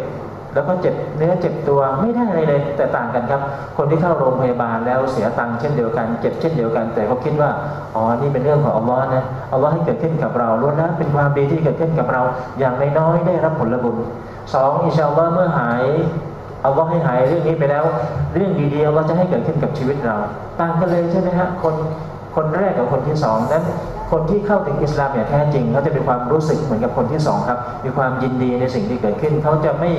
แล้วก็เจ็บเนื้อเจ็บตัวไม่ได้อะไรเลยแต่ต่างกันครับ คนที่เข้าโรงพยาบาลแล้วเสียตังค์เช่นเดียวกัน เจ็บเช่นเดียวกัน แต่เขาคิดว่าอ๋อนี่เป็นเรื่องของอัลลอฮ์นะอัลลอฮ์ให้เกิดขึ้นกับเราล้วนแล้วเป็นความดีที่เกิดขึ้นกับเรา อย่างน้อยๆได้รับผลบุญสองอิชาอัลลอฮ์เมื่อหาย เอัลลอฮ์ให้หายเรื่องนี้ไปแล้ว เรื่องดีๆเราจะให้เกิดขึ้นกับชีวิตเราต่างกันเลยใช่ไหมฮะคนคนแรกกับคนที่สองนั้น คนที่เข้าถึงอิสลามอย่างแท้จริงเขาจะมีความรู้สึกเหมือนกับคนที่สองครับ มีความยินดีในสิ่งที่เกิดขึ้น เขาจะไม่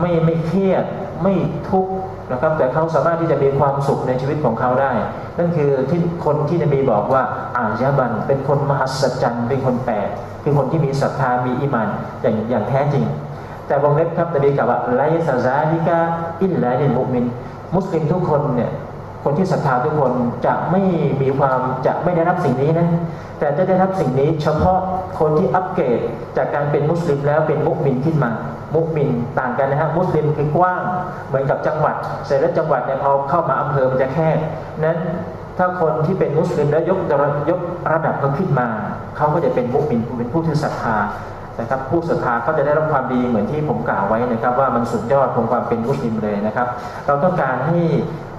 ไม่ไม่เครียดไม่ทุกข์นะครับ แต่เขาสามารถที่จะมีความสุขในชีวิตของเขาได้ นั่นคือที่คนที่นบีบอกว่าอายะบันเป็นคนมหัศจรรย์เป็นคนแปลกคือคนที่มีศรัทธามีอิมานอย่างอย่างแท้จริง แต่วงเล็บครับนบีกล่าวว่าไลซาซาลิกาอิลลาลิมุมิน มุสลิมทุกคนเนี่ยคนที่ศรัทธาทุกคนจะไม่มีความจะไม่ได้รับสิ่งนี้นะแต่จะได้รับสิ่งนี้เฉพาะคนที่อัปเกรดจากการเป็นมุสลิมแล้วเป็นมุกมินขึ้นมา มุกมินต่างกันนะฮะมุสลิมคือกว้างเหมือนกับจังหวัดเสร็จแล้วจังหวัดเนี่ยพอเข้ามาอำเภอมันจะแคบนั้นถ้าคนที่เป็นมุสลิมแล้วยกยกระดับเขาขึ้นมา เขาก็จะเป็นมุกมินเป็นผู้ที่ศรัทธา นะครับผู้ศรัทธาก็จะได้รับความดีเหมือนที่ผมกล่าวไว้นะครับ ว่ามันสุดยอดของความเป็นมุสลิมเลยนะครับ เราต้องการให้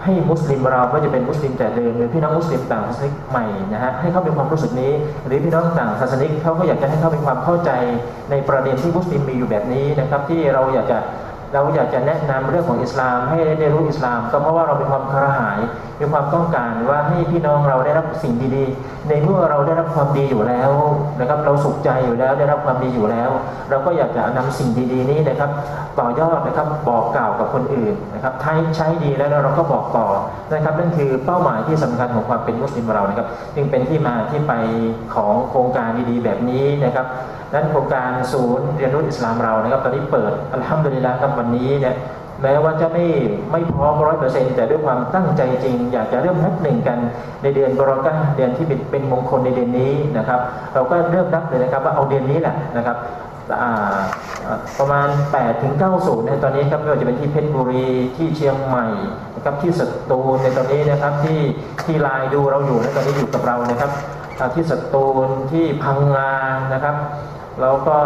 ให้มุสลิมเราไม่จะเป็นมุสลิมแต่เดิมหรือพี่น้องมุสลิมต่างศาสนิกใหม่นะฮะให้เขามีความรู้สึกนี้ หรือพี่น้องต่างศาสนิกเขาก็อยากจะให้เขามีความเข้าใจในประเด็นที่มุสลิมมีอยู่แบบนี้นะครับ ที่เราอยากจะ เราอยากจะแนะนำเรื่องของอิสลามให้ได้รู้อิสลาม ก็เพราะว่าเรามีความกระหายมีความต้องการว่าให้พี่น้องเราได้รับสิ่งดีๆ ในเมื่อเราได้รับความดีอยู่แล้วนะครับเราสุขใจอยู่แล้วได้รับความดีอยู่แล้ว เราก็อยากจะนำสิ่งดีๆนี้นะครับต่อยอดนะครับบอกกล่าวกับคนอื่นนะครับใช้ใช้ดีแล้วเราก็บอกต่อนะครับนั่นคือเป้าหมายที่สำคัญของความเป็นมุสลิมเรานะครับ จึงเป็นที่มาที่ไปของโครงการดีๆแบบนี้นะครับนั้นโครงการศูนย์เรียนรู้อิสลามเรานะครับ ตอนนี้เปิดอัลฮัมดุลิลลาห์ครับวันนี้เนี่ยแม้ว่าจะไม่ไม่พร้อมร้อยเปอร์เซ็นต์แต่ด้วยความตั้งใจจริง อยากจะเริ่มนับหนึ่งกันในเดือนบรอกาเดือนที่เป็นมงคลในเดือนนี้นะครับ เราก็เริ่มนับเลยนะครับว่าเอาเดือนนี้แหละนะครับประมาณ 8 ถึง 90ในตอนนี้ครับไม่ว่าจะเป็นที่เพชรบุรีที่เชียงใหม่นะครับที่สตูลในตอนนี้นะครับที่ที่ลน์ดูเราอยู่ในตอนนี้อยู่กับเรานะครับที่สตูลที่พังงานะครับแล้วก็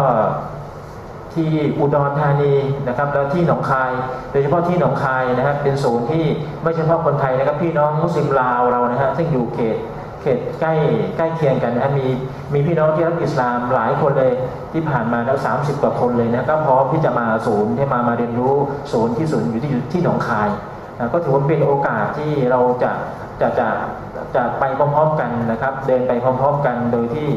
ที่อุดรธานีนะครับแล้วที่หนองคาย โดยเฉพาะที่หนองคายนะครับเป็นศูนย์ที่ไม่เฉพาะคนไทยนะครับพี่น้องมุสลิมลาวเรานะฮะซึ่งอยู่เขตเขตใกล้ใกล้เคียงกันนะมีมีพี่น้องที่รับอิสลามหลายคนเลยที่ผ่านมาแล้วสามสิบกว่าคนเลยนะก็พร้อมที่จะมาศูนย์ที่มามาเรียนรู้ศูนย์ที่ศูนย์อยู่ที่ที่หนองคายนะก็ถือว่าเป็นโอกาสที่เราจะจะจะจะไปพร้อมๆกันนะครับ เดินไปพร้อมๆกันโดยที่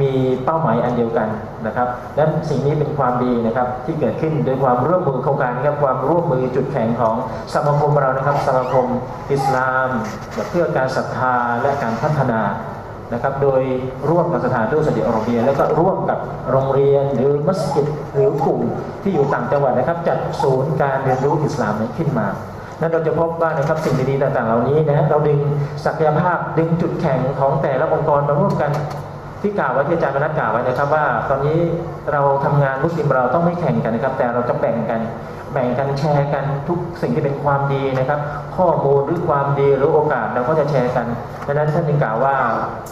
มีเป้าหมายอันเดียวกันนะครับและสิ่งนี้เป็นความดีนะครับที่เกิดขึ้นโดยความร่วมมือโครงการครับความร่วมมือจุดแข็งของสมาคมเรานะครับสมาคมอิสลามเพื่อการศรัทธาและการพัฒนานะครับโดยร่วมกับสถานทูตสหรัฐอาระเบีย แล้วก็ร่วมกับโรงเรียนหรือมัสยิดหรือกลุ่มที่อยู่ต่างจังหวัดนะครับจัดศูนย์การเรียนรู้อิสลามนี้ขึ้นมานั้นเราจะพบว่านะครับสิ่งดีๆต่างๆเหล่านี้นะเราดึงศักยภาพดึงจุดแข็งของแต่ละองค์กรมาร่วมกัน ที่กล่าวไว้ที่อาจารย์มนัดกล่าวไว้นะครับว่า ตอนนี้เราทำงานมุสลิมเราต้องไม่แข่งกันนะครับ แต่เราจะแบ่งกัน แบ่งกันแชร์กันทุกสิ่งที่เป็นความดีนะครับ ข้อมูลหรือความดีหรือโอกาสเราก็จะแชร์กันดังนั้นท่านจึงกล่าวว่า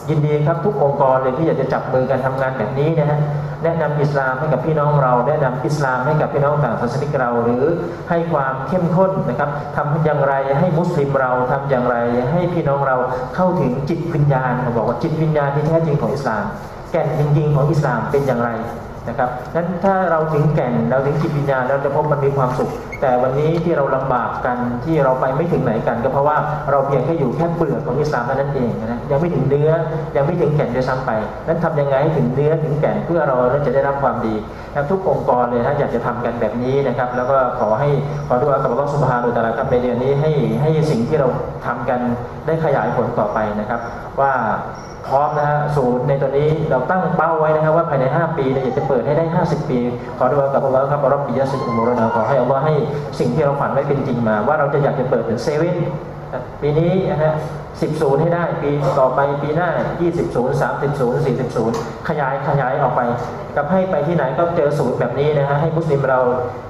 ยินดีครับทุกองค์กรเลยที่อยากจะจับมือกันทำงานแบบนี้นะฮะแนะนำอิสลามให้กับพี่น้องเรา แนะนำอิสลามให้กับพี่น้องต่างศาสนิกเรา หรือให้ความเข้มข้นนะครับทำอย่างไรให้มุสลิมเราทำอย่างไร ให้พี่น้องเราเข้าถึงจิตวิญญาณเขาบอกว่าจิตวิญญาณที่แท้จริงของอิสลาม แก่นจริงๆของอิสลามเป็นอย่างไร นะครับนั้นถ้าเราถึงแก่นเราถึงจิตวิญญาณเราจะพบมันมีความสุขแต่วันนี้ที่เราลำบากกันที่เราไปไม่ถึงไหนกัน ก็เพราะว่าเราเพียงแค่อยู่แค่เปลือกของอิสลามเท่านั้นเองนะยังไม่ถึงเนื้อยังไม่ถึงแก่นด้วยซ้ำไป นั้นทำยังไงให้ถึงเนื้อถึงแก่นเพื่อเราจะได้รับความดีทุกองค์กรเลยถ้าอยากจะทำกันแบบนี้นะครับ แล้วก็ขอให้ขอดูอากับพระสุภาโดยตลอดครับในเดือนนี้ให้ให้สิ่งที่เราทำกันได้ขยายผลต่อไปนะครับ ว่าพร้อมนะฮะศูนย์ในตัวนี้เราตั้งเป้าไว้นะครับว่าภายใน 5 ปีเราอยากจะเปิดให้ได้ 50 ปี ขอดูกับพระครับรับปิยสิทธิ์อุโมรณาขอให้อัลลอฮ์ให้สิ่งที่เราฝันไว้เป็นจริงมา ว่าเราจะอยากจะเปิดเป็นเซเว่นปีนี้นะฮะสิบศูนย์ให้ได้ ปีต่อไปปีหน้า20ศูนย์30ศูนย์40ศูนย์ขยายขยายออกไป กับให้ไปที่ไหนก็เจอศูนย์แบบนี้นะฮะให้มุสลิมเรา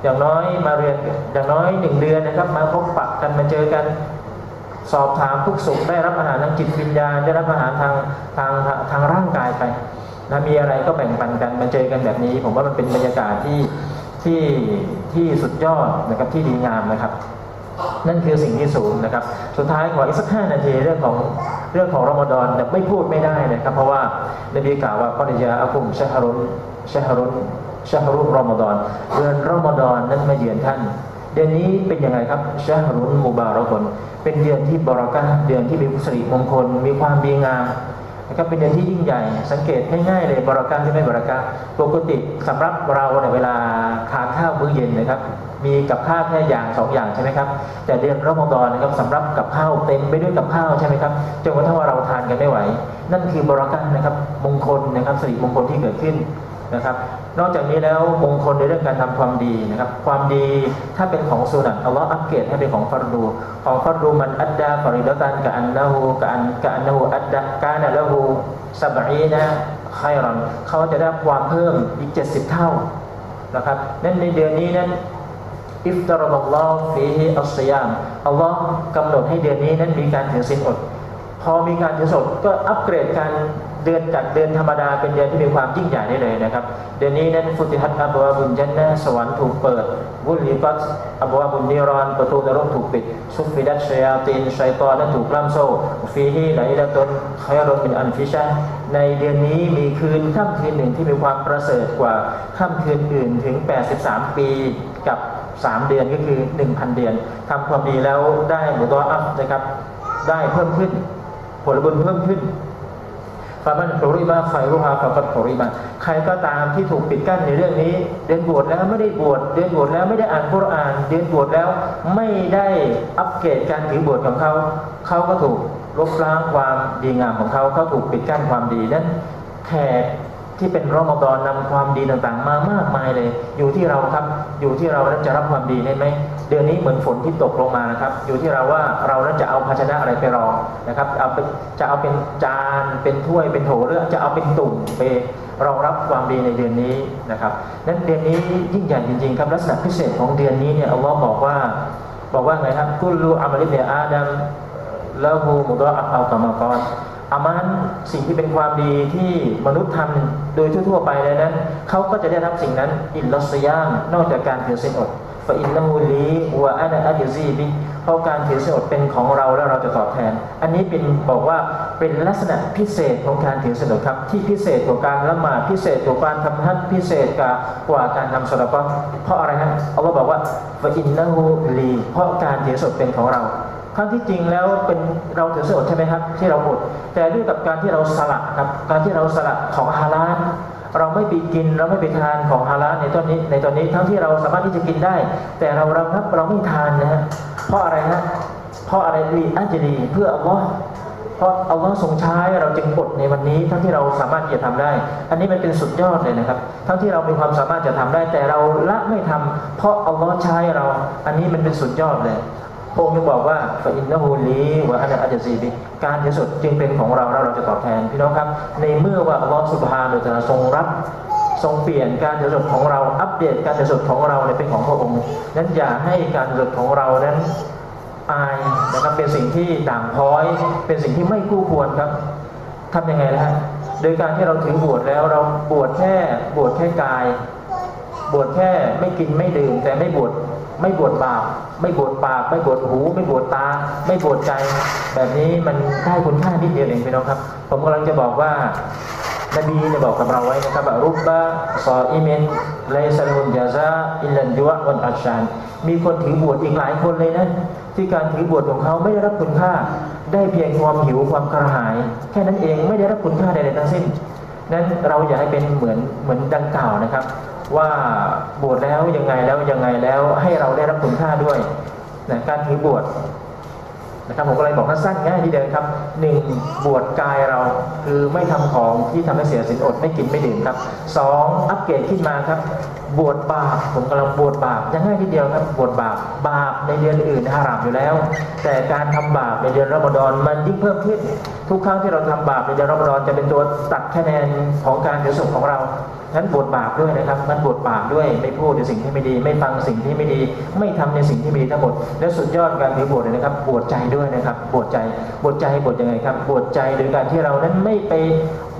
อย่างน้อยมาเรียนอย่างน้อยหนึ่งเดือนนะครับ มาพบปะกันมาเจอกันสอบถามทุกสุขได้รับอาหารทางจิตวิญญาณได้รับอาหารทางทางทางร่างกายไปนะมีอะไรก็แบ่งปันกันมาเจอกันแบบนี้ ผมว่ามันเป็นบรรยากาศที่ ที่ที่สุดยอดนะครับที่ดีงามนะครับ นั่นคือสิ่งที่สูงนะครับ สุดท้ายขออีกสักห้านาทีเรื่องของเรื่องของรอมฎอนไม่พูดไม่ได้นะครับ เพราะว่านบีกล่าวว่าก็จะยาอักุมชะฮารุนชะฮารุนชะฮารุนรอมฎอนเดือนรอมฎอนนั้นมาเยือนท่านเดือนนี้เป็นยังไงครับชาฮรุนมูบารอกนเป็นเดือนที่บรากัเดือนที่มีสิริมงคลมีความดีงาม นะครับเป็นเดือนที่ยิ่งใหญ่ สังเกตง่ายๆเลยบรากาที่ไม่บรากาปกติสำหรับเราในเวลาทานข้าวมื้อเย็นนะครับ มีกับข้าวแค่อย่างสองอย่างใช่ไหมครับ แต่เดือนรอมฎอนนะครับสำหรับกับข้าวเต็มไปด้วยกับข้าวใช่ไหมครับจนกระทั่งว่าเราทานกันไม่ไหว นั่นคือบรากานะครับ มงคลนะครับสิริมงคลที่เกิดขึ้น นะครับ นอกจากนี้แล้วมงคลในเรื่องการทำความดีนะครับ ความดีถ้าเป็นของสุนัตอัลลอฮ์อัปเกรดให้เป็นของฟารดู ของฟารดูมันอัดดาฟาริดตันกับอันละหูกับอันกับอันละหูอัดดากานะละหูสับอีนะไครอนเขาจะได้ความเพิ่มอีกเจ็ดสิบเท่านะครับนั่นในเดือนนี้นั้นอิฟตารอัลลอฮ์ฟีฮิอัลสยามอัลลอฮ์กำหนดให้เดือนนี้นั้นมีการถือศีลอด พอมีการถือศีลอดก็อัปเกรดการ เดือนจากเดือนธรรมดาเป็นเดือนที่มีความยิ่งใหญ่ได้เลยนะครับ เดือนนี้นั้นفتحت أبواب الجنةสวรรค์ถูกเปิด وغلقت أبواب النيرانประตูนรกถูกปิด صفدت الشياطينชัยตอนนั้นถูกล่ามโซ่فيه ليلة خير من ألف شهرในเดือนนี้มีคืนค่ำคืนหนึ่งที่มีความประเสริฐกว่าค่ำคืนอื่นถึง 83 ปีกับ3เดือนก็คือ 1,000 เดือนทำความดีแล้วได้หมุตอัพนะครับ ได้เพิ่มขึ้น ผลบุญเพิ่มขึ้น ฟามันโริมาไฟรุฮาฟากัดโริมาใครก็ตามที่ถูกปิดกั้นในเรื่องนี้เดือนบวชแล้วไม่ได้บวชเดือนบวชแล้วไม่ได้อ่านกุรอานเดือนบวชแล้วไม่ได้อัปเกรดการถือบวชของเขา เขาก็ถูกลบล้างความดีงามของเขาเขาถูกปิดกั้นความดีนั้นแขกที่เป็นรอมฎอนนำความดีต่างๆ มามากมายเลย อยู่ที่เราครับอยู่ที่เราจะรับความดีได้ไหม เดือนนี้เหมือนฝนที่ตกลงมานะครับ อยู่ที่เราว่าเรานั้นจะเอาภาชนะอะไรไปรองนะครับเอาไปจะเอาเป็นจานเป็นถ้วยเป็นโถหรือจะเอาเป็นตุ่มไปรองรับความดีในเดือนนี้นะครับนั้นเดือนนี้ยิ่งใหญ่จริงๆครับลักษณะพิเศษของเดือนนี้เนี่ยอัลลอฮ์บอกว่าบอกว่าไงครับกุลูอามัลิเบอาดัมแล้วฮูมุดออัลกามากรอามันสิ่งที่เป็นความดีที่มนุษย์ทำโดยทั่วๆไปเลยนั้นเขาก็จะได้รับสิ่งนั้นإلا الصيامนอกจากการถือศีลอด فإنه لي وأنا أجزي بهเพราะการถือศีลอดเป็นของเราแล้วเราจะตอบแทน อันนี้เป็นบอกว่าเป็นลักษณะพิเศษของการถือศีลอดครับที่พิเศษกว่าการละหมาดพิเศษกว่าการทำฮัจพิเศษกว่าการทำซะกาตก็เพราะอะไรฮะอัลลอฮ์บอกว่าفإنه ليเพราะการถือศีลอดเป็นของเราทั้งที่จริงแล้วเป็นเราถือศีลอดใช่ไหมครับที่เราอดแต่ด้วยกับการที่เราสละครับการที่เราสละของฮาลาล เราไม่ไปกินเราไม่ไปทานของฮาลาลในตอนนี้ในตอนนี้ทั้งที่เราสามารถที่จะกินได้ แต่เราเราครับเราไม่ทานนะฮะเพราะอะไรฮะเพราะอะไรลีอัจดีเพื่ออัลลอฮ์เพราะอัลลอฮ์ทรงใช้เราจึงอดในวันนี้ ทั้งที่เราสามารถที่จะทำได้ อันนี้มันเป็นสุดยอดเลยนะครับ ทั้งที่เรามีความสามารถจะทำได้ แต่เราละไม่ทำเพราะอัลลอฮ์ใช้เรา อันนี้มันเป็นสุดยอดเลย พระองค์บอกว่าฟอินนหูลีวะอันอัจซีบิการที่สุดจึงเป็นของเราแล้วเราจะตอบแทนพี่น้องครับ ในเมื่อว่าอัลลอฮฺสุบฮานุตะทรงรับทรงเปลี่ยนการเดือดของเราอัปเดตการเดือดของเราในเป็นของพระองค์นั้นอย่าให้การเดือดของเรานั้นอายนะครับเป็นสิ่งที่ด่างพ้อย เป็นสิ่งที่ไม่คู่ควรครับทำยังไงนะฮะโดยการที่เราถึงบวชแล้วเราบวชแค่บวชแค่กาย บวชแค่ไม่กินไม่ดื่มแต่ไม่บวช ไม่บวชปากไม่บวชปาก ไม่บวชหู ไม่บวชตา ไม่บวชใจ แบบนี้มันได้คุณค่านิดเดียวเองพี่น้องครับ ผมกำลังจะบอกว่านบีเนี่ยบอกกับเราไว้นะครับว่ารุบบะซออิเมนไลซัลุนยาซาอิลันยุวะวันอัชชานมีคนถือบวชอีกหลายคนเลยนะ ที่การถือบวชของเขาไม่ได้รับคุณค่า ได้เพียงความหิวความกระหาย แค่นั้นเองไม่ได้รับคุณค่าใดๆทั้งสิ้นนั้นเราอย่าให้เป็นเหมือนเหมือนดังกล่าวนะครับ ว่าบวชแล้วยังไงแล้วยังไงแล้วให้เราได้รับคุณค่าด้วยนะการถือบวชนะครับผมก็เลยบอกสั้นง่ายทีเดียวครับหนึ่งบวชกายเราคือไม่ทำของที่ทำให้เสียสินอดไม่กินไม่ดื่มครับสองอัปเกรดขึ้นมาครับ บวชบาปผมกำลังบวชบาปยังง่ายทีเดียวครับบวชบาปบาปในเดือนอื่นฮารามอยู่แล้ว แต่การทำบาปในเดือนรอมฎอนมันยิ่งเพิ่มขึ้น ทุกครั้งที่เราทำบาปในเดือนรอมฎอนจะเป็นตัวตัดคะแนนของการเดือดสุขของเรา นั้นบวชบาปด้วยนะครับนั้นบวชบาปด้วยไม่พูดในสิ่งที่ไม่ดี ไม่ฟังสิ่งที่ไม่ดี ไม่ทำในสิ่งที่ไม่ดีทั้งหมด และสุดยอดการถือบวชเลยนะครับ บวชใจด้วยนะครับบวชใจบวชใจบวชยังไงครับบวชใจโดยการที่เรานั้นไม่ไป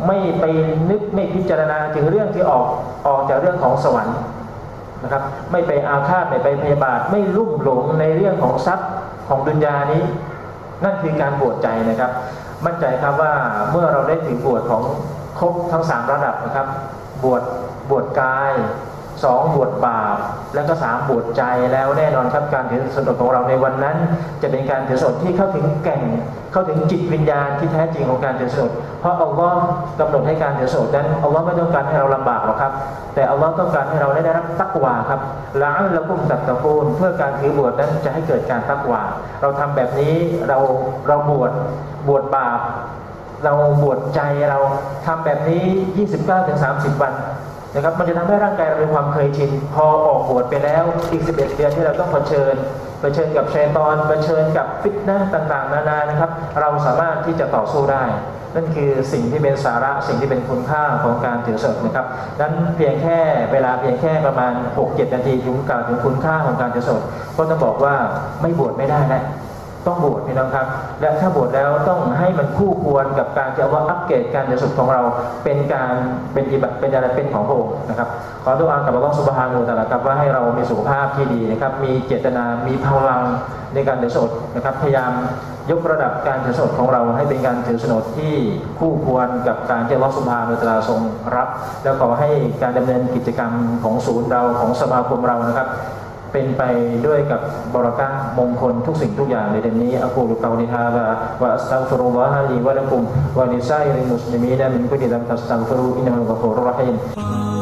ไม่ไปนึกไม่พิจารณาถึงเรื่องที่ออกออกจากเรื่องของสวรรค์นะครับ ไม่ไปอาฆาตไม่ไปพยาบาทไม่ลุ่มหลงในเรื่องของทรัพย์ของดุนยานี้ นั่นคือการบวชใจนะครับ มั่นใจครับว่าเมื่อเราได้ถือบวชของครบทั้งสามระดับนะครับ บวชบวชกายสองบวชบาปแล้วก็สามบวชใจแล้วแน่นอนครับการถือสดของเราในวันนั้น จะเป็นการถือสดที่เข้าถึงแก่นเข้าถึงจิตวิญญาณที่แท้จริงของการถือสดเพราะอัลลอฮ์กำหนดให้การถือสดนั้นอัลลอฮ์ไม่ต้องการให้เราลำบากหรอกครับ แต่อัลลอฮ์ต้องการให้เราได้รับตักวาครับละอัลละกุมตักตะกูลเพื่อการถือบวชนั้นจะให้เกิดการตักวาเราทำแบบนี้เราเราบวชบวชบาป เราบวชใจเราทำแบบนี้ 29-30 วันนะครับ มันจะทำให้ร่างกายเราเป็นความเคยชิน พอออกบวชไปแล้วอีก 11 เดือนที่เราต้องเผชิญเผชิญกับชัยตอนเผชิญกับฟิตนะต่างๆ นานานะครับ เราสามารถที่จะต่อสู้ได้ นั่นคือสิ่งที่เป็นสาระสิ่งที่เป็นคุณค่าของการถือศีลนะครับนั้นเพียงแค่เวลาเพียงแค่ประมาณ 6-7 นาทีถึงกล่าวถึงคุณค่าของการถือศีลก็จะบอกว่าไม่บวชไม่ได้แล้ว ต้องบวชพี่น้องครับ และถ้าบวชแล้วต้องให้มันคู่ควรกับการจะว่าอัปเกรดการเดือดสุดของเราเป็นการเป็นอิบัติเป็นอะไรเป็นของพระองค์นะครับ ขอตัวอากับพระลองสุบฮานูต่ละครับว่าให้เรามีสุขภาพที่ดีนะครับ มีเจตนา มีพลังในการเดือดสดนะครับ พยายามยกระดับการถือสดของเราให้เป็นการถือสนดที่คู่ควรกับการที่ลอสุภาโดยตราทรงรับ แล้วขอให้การดำเนินกิจกรรมของศูนย์เราของสมาคมเรานะครับ เป็นไปด้วยกับบรากะมงคลทุกสิ่งทุกอย่างในเดือนนี้อักูลุกาลิฮาวะวะอัสตัฟุรุลลอฮะลีวะลักุมวะลิซาอิริมุสลิมีนมินกุลิดัมตัสตัฆฟิรุอินนัลกะฟูรุรราะฮีม